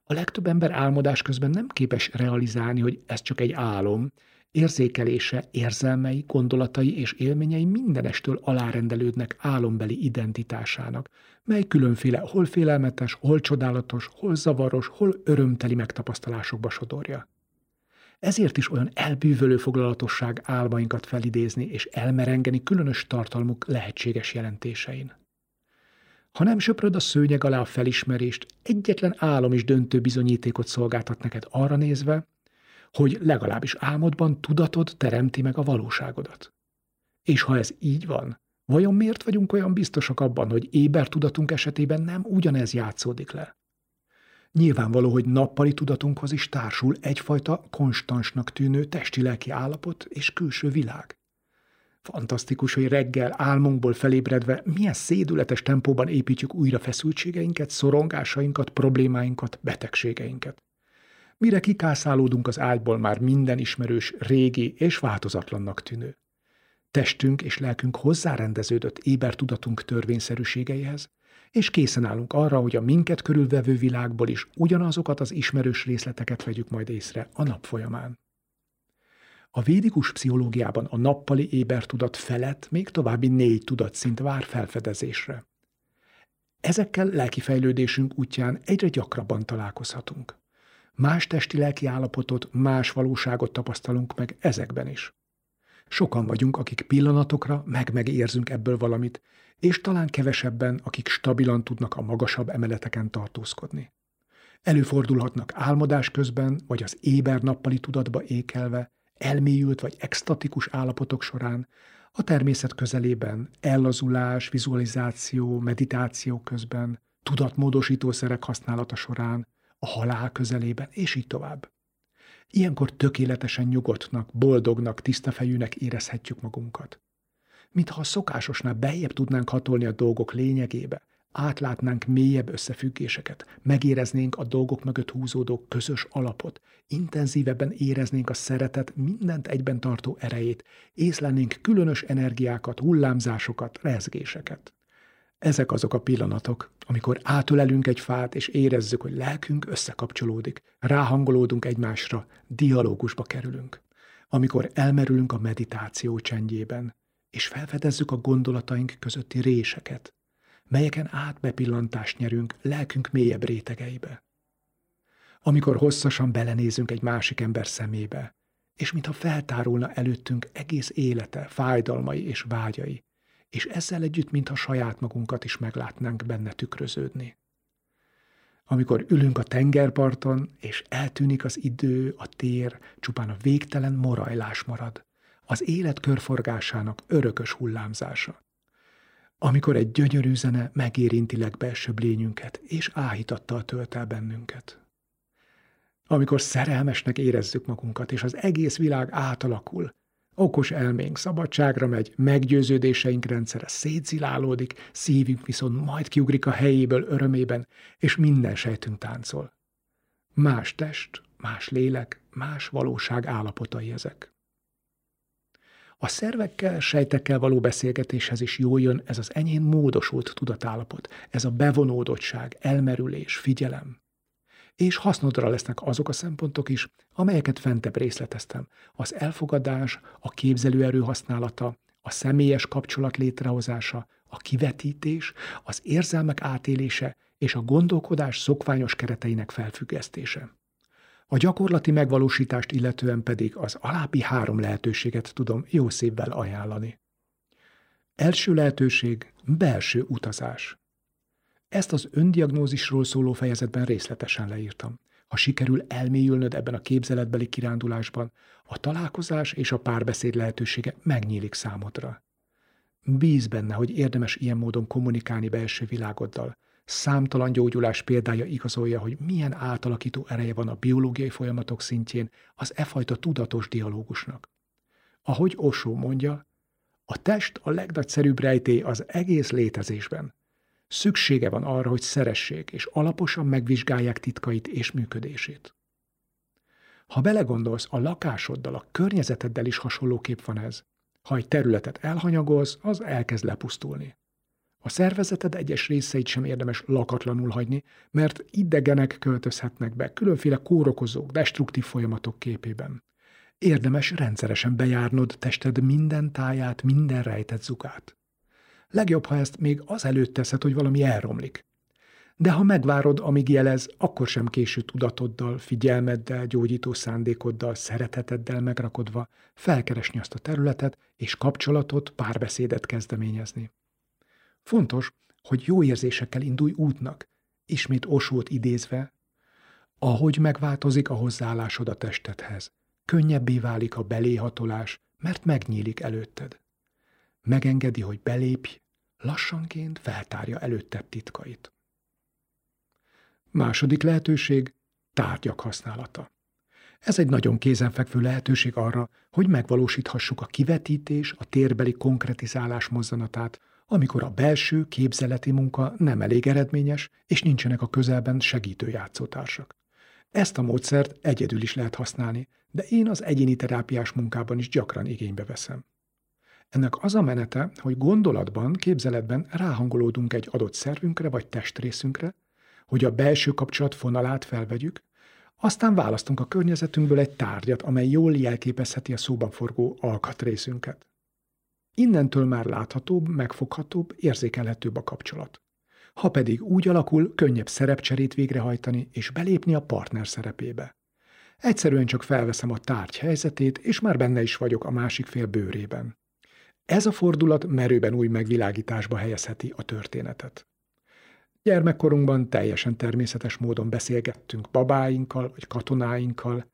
A legtöbb ember álmodás közben nem képes realizálni, hogy ez csak egy álom, érzékelése, érzelmei, gondolatai és élményei mindenestől alárendelődnek álombeli identitásának, mely különféle hol félelmetes, hol csodálatos, hol zavaros, hol örömteli megtapasztalásokba sodorja. Ezért is olyan elbűvölő foglalatosság álmainkat felidézni és elmerengeni különös tartalmuk lehetséges jelentésein. Ha nem söpröd a szőnyeg alá a felismerést, egyetlen álom is döntő bizonyítékot szolgáltat neked arra nézve, hogy legalábbis álmodban tudatod teremti meg a valóságodat. És ha ez így van, vajon miért vagyunk olyan biztosak abban, hogy éber tudatunk esetében nem ugyanez játszódik le? Nyilvánvaló, hogy nappali tudatunkhoz is társul egyfajta konstansnak tűnő testi-lelki állapot és külső világ. Fantasztikus, hogy reggel álmunkból felébredve milyen szédületes tempóban építjük újra feszültségeinket, szorongásainkat, problémáinkat, betegségeinket. Mire kikászálódunk az ágyból már minden ismerős, régi és változatlannak tűnő. Testünk és lelkünk hozzárendeződött éber tudatunk törvényszerűségeihez, és készen állunk arra, hogy a minket körülvevő világból is ugyanazokat az ismerős részleteket vegyük majd észre a nap folyamán. A védikus pszichológiában a nappali ébertudat felett még további négy tudatszint vár felfedezésre. Ezekkel lelki fejlődésünk útján egyre gyakrabban találkozhatunk. Más testi-lelki állapotot, más valóságot tapasztalunk meg ezekben is. Sokan vagyunk, akik pillanatokra meg-megérzünk ebből valamit, és talán kevesebben, akik stabilan tudnak a magasabb emeleteken tartózkodni. Előfordulhatnak álmodás közben, vagy az éber nappali tudatba ékelve, elmélyült vagy extatikus állapotok során, a természet közelében, ellazulás, vizualizáció, meditáció közben, tudatmódosítószerek használata során, a halál közelében, és így tovább. Ilyenkor tökéletesen nyugodtnak, boldognak, tisztafejűnek érezhetjük magunkat. Mintha a szokásosnál beljebb tudnánk hatolni a dolgok lényegébe, átlátnánk mélyebb összefüggéseket, megéreznénk a dolgok mögött húzódó közös alapot, intenzívebben éreznénk a szeretet mindent egyben tartó erejét, észlelnénk különös energiákat, hullámzásokat, rezgéseket. Ezek azok a pillanatok, amikor átölelünk egy fát, és érezzük, hogy lelkünk összekapcsolódik, ráhangolódunk egymásra, dialógusba kerülünk. Amikor elmerülünk a meditáció csendjében, és felfedezzük a gondolataink közötti réseket, melyeken átbepillantást nyerünk lelkünk mélyebb rétegeibe. Amikor hosszasan belenézünk egy másik ember szemébe, és mintha feltárulna előttünk egész élete, fájdalmai és vágyai, és ezzel együtt, mintha saját magunkat is meglátnánk benne tükröződni. Amikor ülünk a tengerparton, és eltűnik az idő, a tér, csupán a végtelen morajlás marad, az élet körforgásának örökös hullámzása. Amikor egy gyönyörű zene megérinti legbelsőbb lényünket, és áhítattal tölt el bennünket. Amikor szerelmesnek érezzük magunkat, és az egész világ átalakul, Okos elménk szabadságra megy, meggyőződéseink rendszere szétszilálódik, szívünk viszont majd kiugrik a helyéből örömében, és minden sejtünk táncol. Más test, más lélek, más valóság állapotai ezek. A szervekkel, sejtekkel való beszélgetéshez is jól jön ez az enyén módosult tudatállapot, ez a bevonódottság, elmerülés, figyelem és hasznodra lesznek azok a szempontok is, amelyeket fentebb részleteztem. Az elfogadás, a képzelőerő használata, a személyes kapcsolat létrehozása, a kivetítés, az érzelmek átélése és a gondolkodás szokványos kereteinek felfüggesztése. A gyakorlati megvalósítást illetően pedig az alábbi három lehetőséget tudom jó szívvel ajánlani. Első lehetőség belső utazás. Ezt az öndiagnózisról szóló fejezetben részletesen leírtam. Ha sikerül elmélyülnöd ebben a képzeletbeli kirándulásban, a találkozás és a párbeszéd lehetősége megnyílik számodra. Bíz benne, hogy érdemes ilyen módon kommunikálni belső világoddal. Számtalan gyógyulás példája igazolja, hogy milyen átalakító ereje van a biológiai folyamatok szintjén az e fajta tudatos dialógusnak. Ahogy Osó mondja, a test a legnagyszerűbb rejtély az egész létezésben. Szüksége van arra, hogy szeressék és alaposan megvizsgálják titkait és működését. Ha belegondolsz, a lakásoddal, a környezeteddel is hasonlóképp van ez. Ha egy területet elhanyagolsz, az elkezd lepusztulni. A szervezeted egyes részeit sem érdemes lakatlanul hagyni, mert idegenek költözhetnek be különféle kórokozók, destruktív folyamatok képében. Érdemes rendszeresen bejárnod tested minden táját, minden rejtett zugát. Legjobb, ha ezt még azelőtt teszed, hogy valami elromlik. De ha megvárod, amíg jelez, akkor sem késő tudatoddal, figyelmeddel, gyógyító szándékoddal, szereteteddel megrakodva felkeresni azt a területet és kapcsolatot, párbeszédet kezdeményezni. Fontos, hogy jó érzésekkel indulj útnak, ismét Osót idézve, ahogy megváltozik a hozzáállásod a testedhez, könnyebbé válik a beléhatolás, mert megnyílik előtted. Megengedi, hogy belépj, lassanként feltárja előtted titkait. Második lehetőség tárgyak használata. Ez egy nagyon kézenfekvő lehetőség arra, hogy megvalósíthassuk a kivetítés, a térbeli konkretizálás mozzanatát, amikor a belső képzeleti munka nem elég eredményes, és nincsenek a közelben segítő játszótársak. Ezt a módszert egyedül is lehet használni, de én az egyéni terápiás munkában is gyakran igénybe veszem. Ennek az a menete, hogy gondolatban, képzeletben ráhangolódunk egy adott szervünkre vagy testrészünkre, hogy a belső kapcsolat fonalát felvegyük, aztán választunk a környezetünkből egy tárgyat, amely jól jelképezheti a szóban forgó alkatrészünket. Innentől már láthatóbb, megfoghatóbb, érzékelhetőbb a kapcsolat. Ha pedig úgy alakul, könnyebb szerepcserét végrehajtani és belépni a partner szerepébe. Egyszerűen csak felveszem a tárgy helyzetét, és már benne is vagyok a másik fél bőrében. Ez a fordulat merőben új megvilágításba helyezheti a történetet. Gyermekkorunkban teljesen természetes módon beszélgettünk babáinkkal vagy katonáinkkal.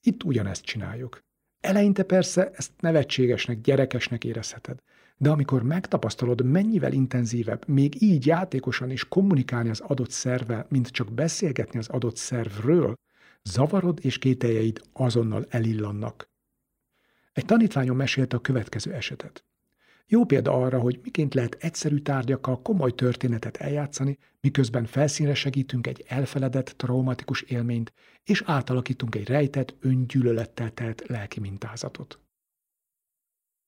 Itt ugyanezt csináljuk. Eleinte persze ezt nevetségesnek, gyerekesnek érezheted, de amikor megtapasztalod, mennyivel intenzívebb, még így játékosan is kommunikálni az adott szervvel, mint csak beszélgetni az adott szervről, zavarod és kételjeid azonnal elillannak. Egy tanítványom mesélte a következő esetet. Jó példa arra, hogy miként lehet egyszerű tárgyakkal komoly történetet eljátszani, miközben felszínre segítünk egy elfeledett, traumatikus élményt, és átalakítunk egy rejtett, öngyűlölettel telt lelki mintázatot.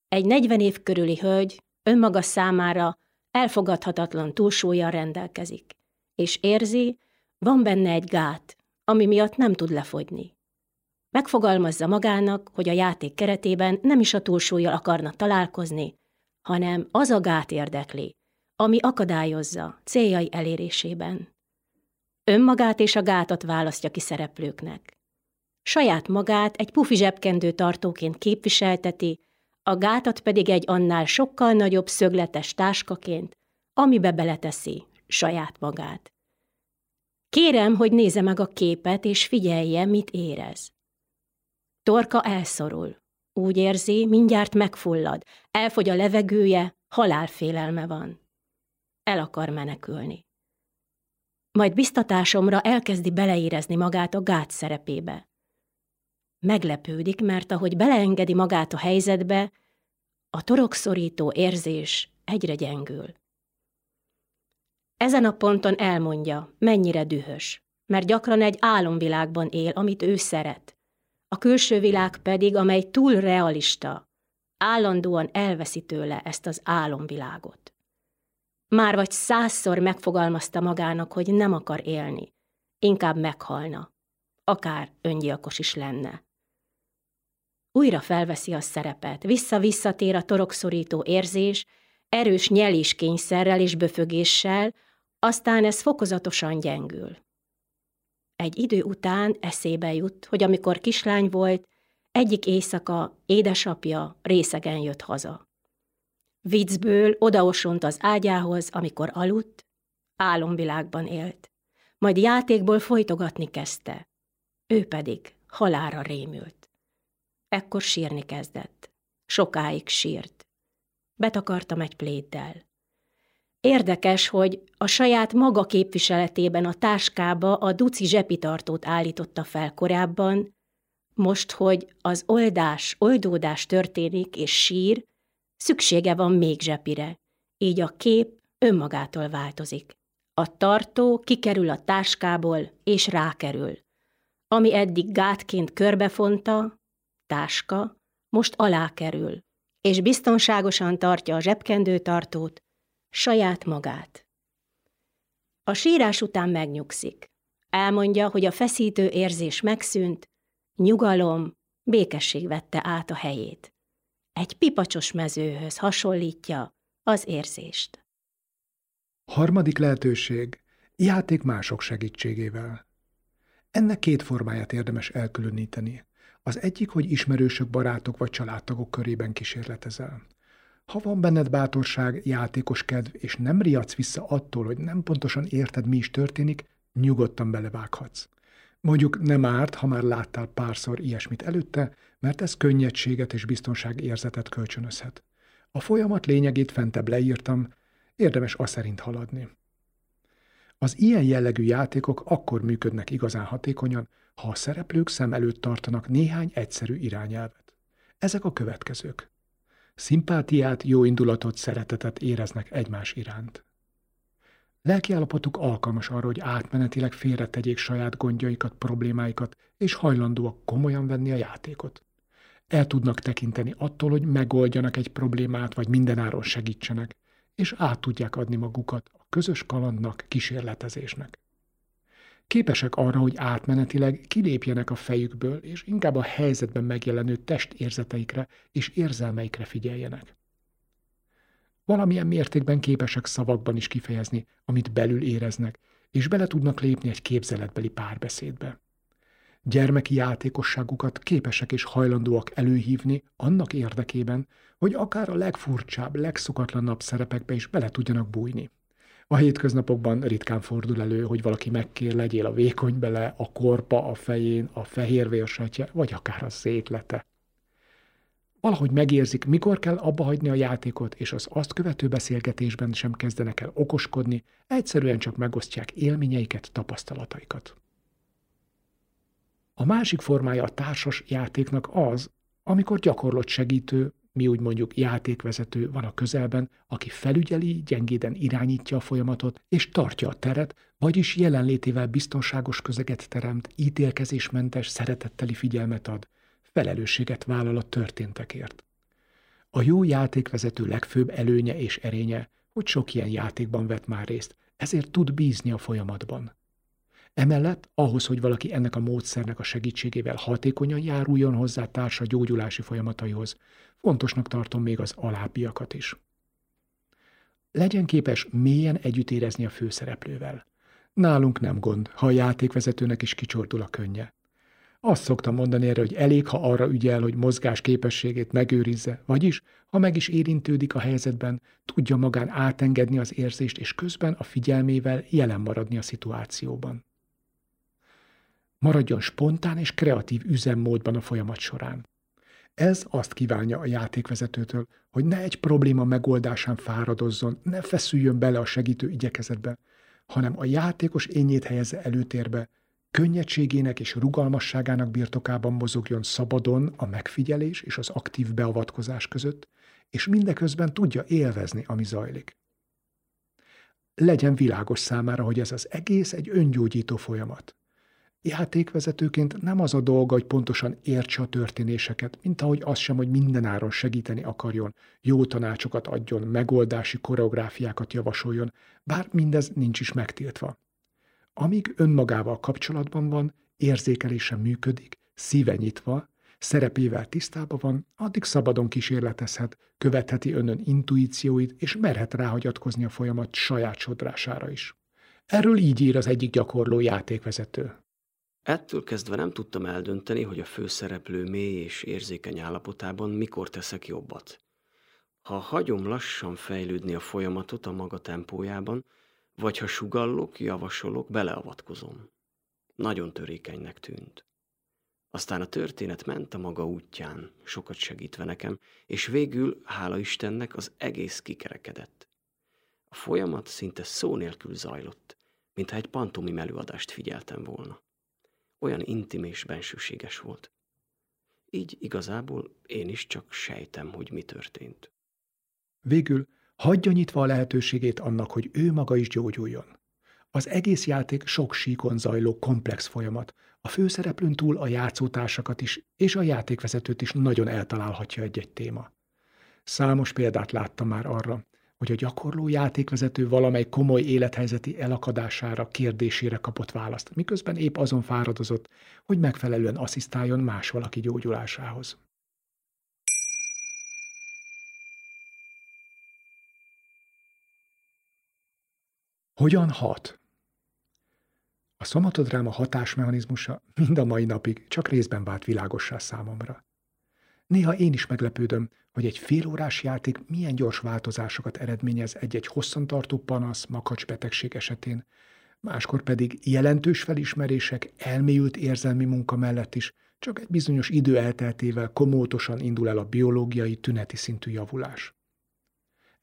Egy 40 év körüli hölgy önmaga számára elfogadhatatlan túlsúlya rendelkezik, és érzi, van benne egy gát, ami miatt nem tud lefogyni. Megfogalmazza magának, hogy a játék keretében nem is a túlsúlyjal akarna találkozni, hanem az a gát érdekli, ami akadályozza céljai elérésében. Önmagát és a gátat választja ki szereplőknek. Saját magát egy pufi zsebkendő tartóként képviselteti, a gátat pedig egy annál sokkal nagyobb szögletes táskaként, amibe beleteszi saját magát. Kérem, hogy nézze meg a képet, és figyelje, mit érez. Torka elszorul. Úgy érzi, mindjárt megfullad, elfogy a levegője, halálfélelme van. El akar menekülni. Majd biztatásomra elkezdi beleérezni magát a gát szerepébe. Meglepődik, mert ahogy beleengedi magát a helyzetbe, a torokszorító érzés egyre gyengül. Ezen a ponton elmondja, mennyire dühös, mert gyakran egy álomvilágban él, amit ő szeret, a külső világ pedig, amely túl realista, állandóan elveszi tőle ezt az álomvilágot. Már vagy százszor megfogalmazta magának, hogy nem akar élni, inkább meghalna, akár öngyilkos is lenne. Újra felveszi a szerepet, vissza-visszatér a torokszorító érzés, erős nyeléskényszerrel és böfögéssel, aztán ez fokozatosan gyengül. Egy idő után eszébe jut, hogy amikor kislány volt, egyik éjszaka édesapja részegen jött haza. Viccből odaosont az ágyához, amikor aludt, álomvilágban élt. Majd játékból folytogatni kezdte. Ő pedig halára rémült. Ekkor sírni kezdett. Sokáig sírt. betakartam egy pléddel. Érdekes, hogy a saját maga képviseletében a táskába a duci zsepitartót állította fel korábban, most, hogy az oldás, oldódás történik és sír, szüksége van még zsepire, így a kép önmagától változik. A tartó kikerül a táskából és rákerül. Ami eddig gátként körbefonta, táska, most alá kerül, és biztonságosan tartja a zsebkendőtartót, saját magát. A sírás után megnyugszik. Elmondja, hogy a feszítő érzés megszűnt, nyugalom, békesség vette át a helyét. Egy pipacsos mezőhöz hasonlítja az érzést. Harmadik lehetőség, játék mások segítségével. Ennek két formáját érdemes elkülöníteni. Az egyik, hogy ismerősök, barátok vagy családtagok körében kísérletezel. Ha van benned bátorság, játékos kedv, és nem riadsz vissza attól, hogy nem pontosan érted, mi is történik, nyugodtan belevághatsz. Mondjuk nem árt, ha már láttál párszor ilyesmit előtte, mert ez könnyedséget és biztonságérzetet kölcsönözhet. A folyamat lényegét fentebb leírtam, érdemes azt szerint haladni. Az ilyen jellegű játékok akkor működnek igazán hatékonyan, ha a szereplők szem előtt tartanak néhány egyszerű irányelvet. Ezek a következők. Szimpátiát, jóindulatot, szeretetet éreznek egymás iránt. Lelkiállapotuk alkalmas arra, hogy átmenetileg félretegyék saját gondjaikat, problémáikat, és hajlandóak komolyan venni a játékot. El tudnak tekinteni attól, hogy megoldjanak egy problémát, vagy mindenáron segítsenek, és át tudják adni magukat a közös kalandnak, kísérletezésnek. Képesek arra, hogy átmenetileg kilépjenek a fejükből, és inkább a helyzetben megjelenő testérzeteikre és érzelmeikre figyeljenek. Valamilyen mértékben képesek szavakban is kifejezni, amit belül éreznek, és bele tudnak lépni egy képzeletbeli párbeszédbe. Gyermeki játékosságukat képesek és hajlandóak előhívni annak érdekében, hogy akár a legfurcsább, legszokatlanabb szerepekbe is bele tudjanak bújni. A hétköznapokban ritkán fordul elő, hogy valaki megkér, legyél a vékony bele, a korpa a fején, a fehér vérsetje, vagy akár a szétlete. Valahogy megérzik, mikor kell abba hagyni a játékot, és az azt követő beszélgetésben sem kezdenek el okoskodni, egyszerűen csak megosztják élményeiket, tapasztalataikat. A másik formája a társas játéknak az, amikor gyakorlott segítő, mi úgy mondjuk játékvezető van a közelben, aki felügyeli, gyengéden irányítja a folyamatot, és tartja a teret, vagyis jelenlétével biztonságos közeget teremt, ítélkezésmentes, szeretetteli figyelmet ad, felelősséget vállal a történtekért. A jó játékvezető legfőbb előnye és erénye, hogy sok ilyen játékban vett már részt, ezért tud bízni a folyamatban. Emellett ahhoz, hogy valaki ennek a módszernek a segítségével hatékonyan járuljon hozzá társa gyógyulási folyamataihoz, fontosnak tartom még az alábbiakat is. Legyen képes mélyen együtt érezni a főszereplővel. Nálunk nem gond, ha a játékvezetőnek is kicsordul a könnye. Azt szoktam mondani erre, hogy elég, ha arra ügyel, hogy mozgás képességét megőrizze, vagyis, ha meg is érintődik a helyzetben, tudja magán átengedni az érzést, és közben a figyelmével jelen maradni a szituációban. Maradjon spontán és kreatív üzemmódban a folyamat során. Ez azt kívánja a játékvezetőtől, hogy ne egy probléma megoldásán fáradozzon, ne feszüljön bele a segítő igyekezetbe, hanem a játékos ényét helyezze előtérbe, könnyedségének és rugalmasságának birtokában mozogjon szabadon a megfigyelés és az aktív beavatkozás között, és mindeközben tudja élvezni, ami zajlik. Legyen világos számára, hogy ez az egész egy öngyógyító folyamat. Játékvezetőként nem az a dolga, hogy pontosan értse a történéseket, mint ahogy az sem, hogy mindenáron segíteni akarjon, jó tanácsokat adjon, megoldási koreográfiákat javasoljon, bár mindez nincs is megtiltva. Amíg önmagával kapcsolatban van, érzékelése működik, szíve nyitva, szerepével tisztában van, addig szabadon kísérletezhet, követheti önön intuícióit, és merhet ráhagyatkozni a folyamat saját sodrására is. Erről így ír az egyik gyakorló játékvezető. Ettől kezdve nem tudtam eldönteni, hogy a főszereplő mély és érzékeny állapotában mikor teszek jobbat. Ha hagyom lassan fejlődni a folyamatot a maga tempójában, vagy ha sugallok, javasolok, beleavatkozom. Nagyon törékenynek tűnt. Aztán a történet ment a maga útján, sokat segítve nekem, és végül, hála Istennek, az egész kikerekedett. A folyamat szinte szó nélkül zajlott, mintha egy pantomim előadást figyeltem volna. Olyan intim és bensőséges volt. Így igazából én is csak sejtem, hogy mi történt. Végül hagyja nyitva a lehetőségét annak, hogy ő maga is gyógyuljon. Az egész játék sok síkon zajló komplex folyamat. A főszereplőn túl a játszótársakat is és a játékvezetőt is nagyon eltalálhatja egy-egy téma. Számos példát láttam már arra, hogy a gyakorló játékvezető valamely komoly élethelyzeti elakadására, kérdésére kapott választ, miközben épp azon fáradozott, hogy megfelelően asszisztáljon más valaki gyógyulásához. Hogyan hat? A szomatodráma hatásmechanizmusa mind a mai napig csak részben vált világossá számomra. Néha én is meglepődöm, hogy egy félórás játék milyen gyors változásokat eredményez egy-egy hosszantartó panasz, makacsbetegség esetén, máskor pedig jelentős felismerések, elmélyült érzelmi munka mellett is csak egy bizonyos idő elteltével komótosan indul el a biológiai, tüneti szintű javulás.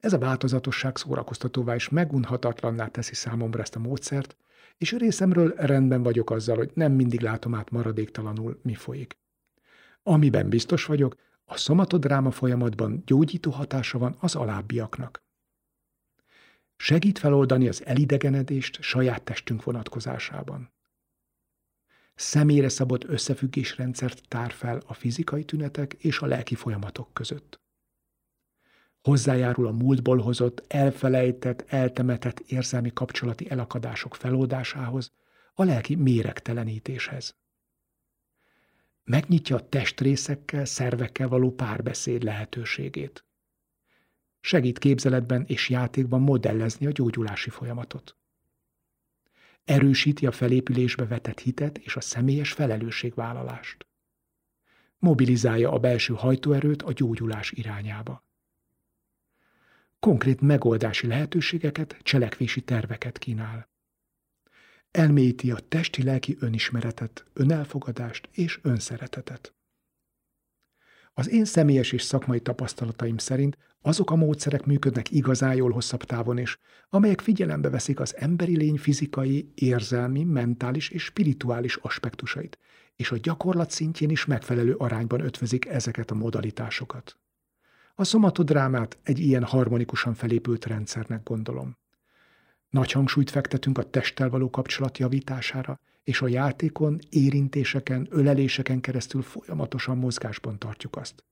Ez a változatosság szórakoztatóvá és megunhatatlanná teszi számomra ezt a módszert, és részemről rendben vagyok azzal, hogy nem mindig látom át maradéktalanul, mi folyik. Amiben biztos vagyok, a szomatodráma folyamatban gyógyító hatása van az alábbiaknak. Segít feloldani az elidegenedést saját testünk vonatkozásában. Személyre szabott összefüggésrendszert tár fel a fizikai tünetek és a lelki folyamatok között hozzájárul a múltból hozott, elfelejtett, eltemetett érzelmi kapcsolati elakadások feloldásához, a lelki méregtelenítéshez. Megnyitja a testrészekkel, szervekkel való párbeszéd lehetőségét. Segít képzeletben és játékban modellezni a gyógyulási folyamatot. Erősíti a felépülésbe vetett hitet és a személyes felelősségvállalást. Mobilizálja a belső hajtóerőt a gyógyulás irányába konkrét megoldási lehetőségeket, cselekvési terveket kínál. Elmélyíti a testi-lelki önismeretet, önelfogadást és önszeretetet. Az én személyes és szakmai tapasztalataim szerint azok a módszerek működnek igazán jól hosszabb távon is, amelyek figyelembe veszik az emberi lény fizikai, érzelmi, mentális és spirituális aspektusait, és a gyakorlat szintjén is megfelelő arányban ötvözik ezeket a modalitásokat. A szomatodrámát egy ilyen harmonikusan felépült rendszernek gondolom. Nagy hangsúlyt fektetünk a testtel való kapcsolat javítására, és a játékon, érintéseken, öleléseken keresztül folyamatosan mozgásban tartjuk azt.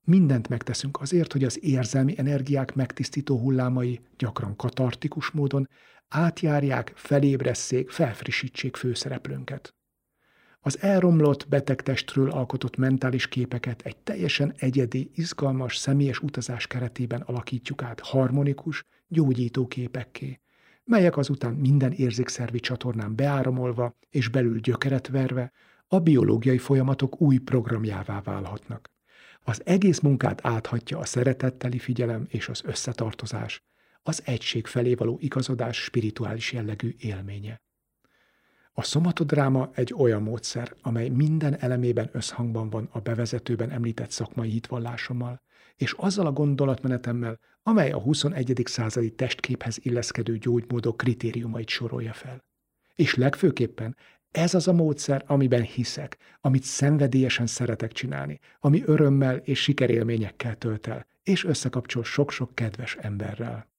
Mindent megteszünk azért, hogy az érzelmi energiák megtisztító hullámai gyakran katartikus módon átjárják, felébresszék, felfrissítsék főszereplőnket. Az elromlott betegtestről alkotott mentális képeket egy teljesen egyedi, izgalmas, személyes utazás keretében alakítjuk át harmonikus, gyógyító képekké, melyek azután minden érzékszervi csatornán beáramolva és belül gyökeret verve a biológiai folyamatok új programjává válhatnak. Az egész munkát áthatja a szeretetteli figyelem és az összetartozás, az egység felé való igazodás spirituális jellegű élménye. A szomatodráma egy olyan módszer, amely minden elemében összhangban van a bevezetőben említett szakmai hitvallásommal, és azzal a gondolatmenetemmel, amely a 21. századi testképhez illeszkedő gyógymódok kritériumait sorolja fel. És legfőképpen ez az a módszer, amiben hiszek, amit szenvedélyesen szeretek csinálni, ami örömmel és sikerélményekkel tölt el, és összekapcsol sok-sok kedves emberrel.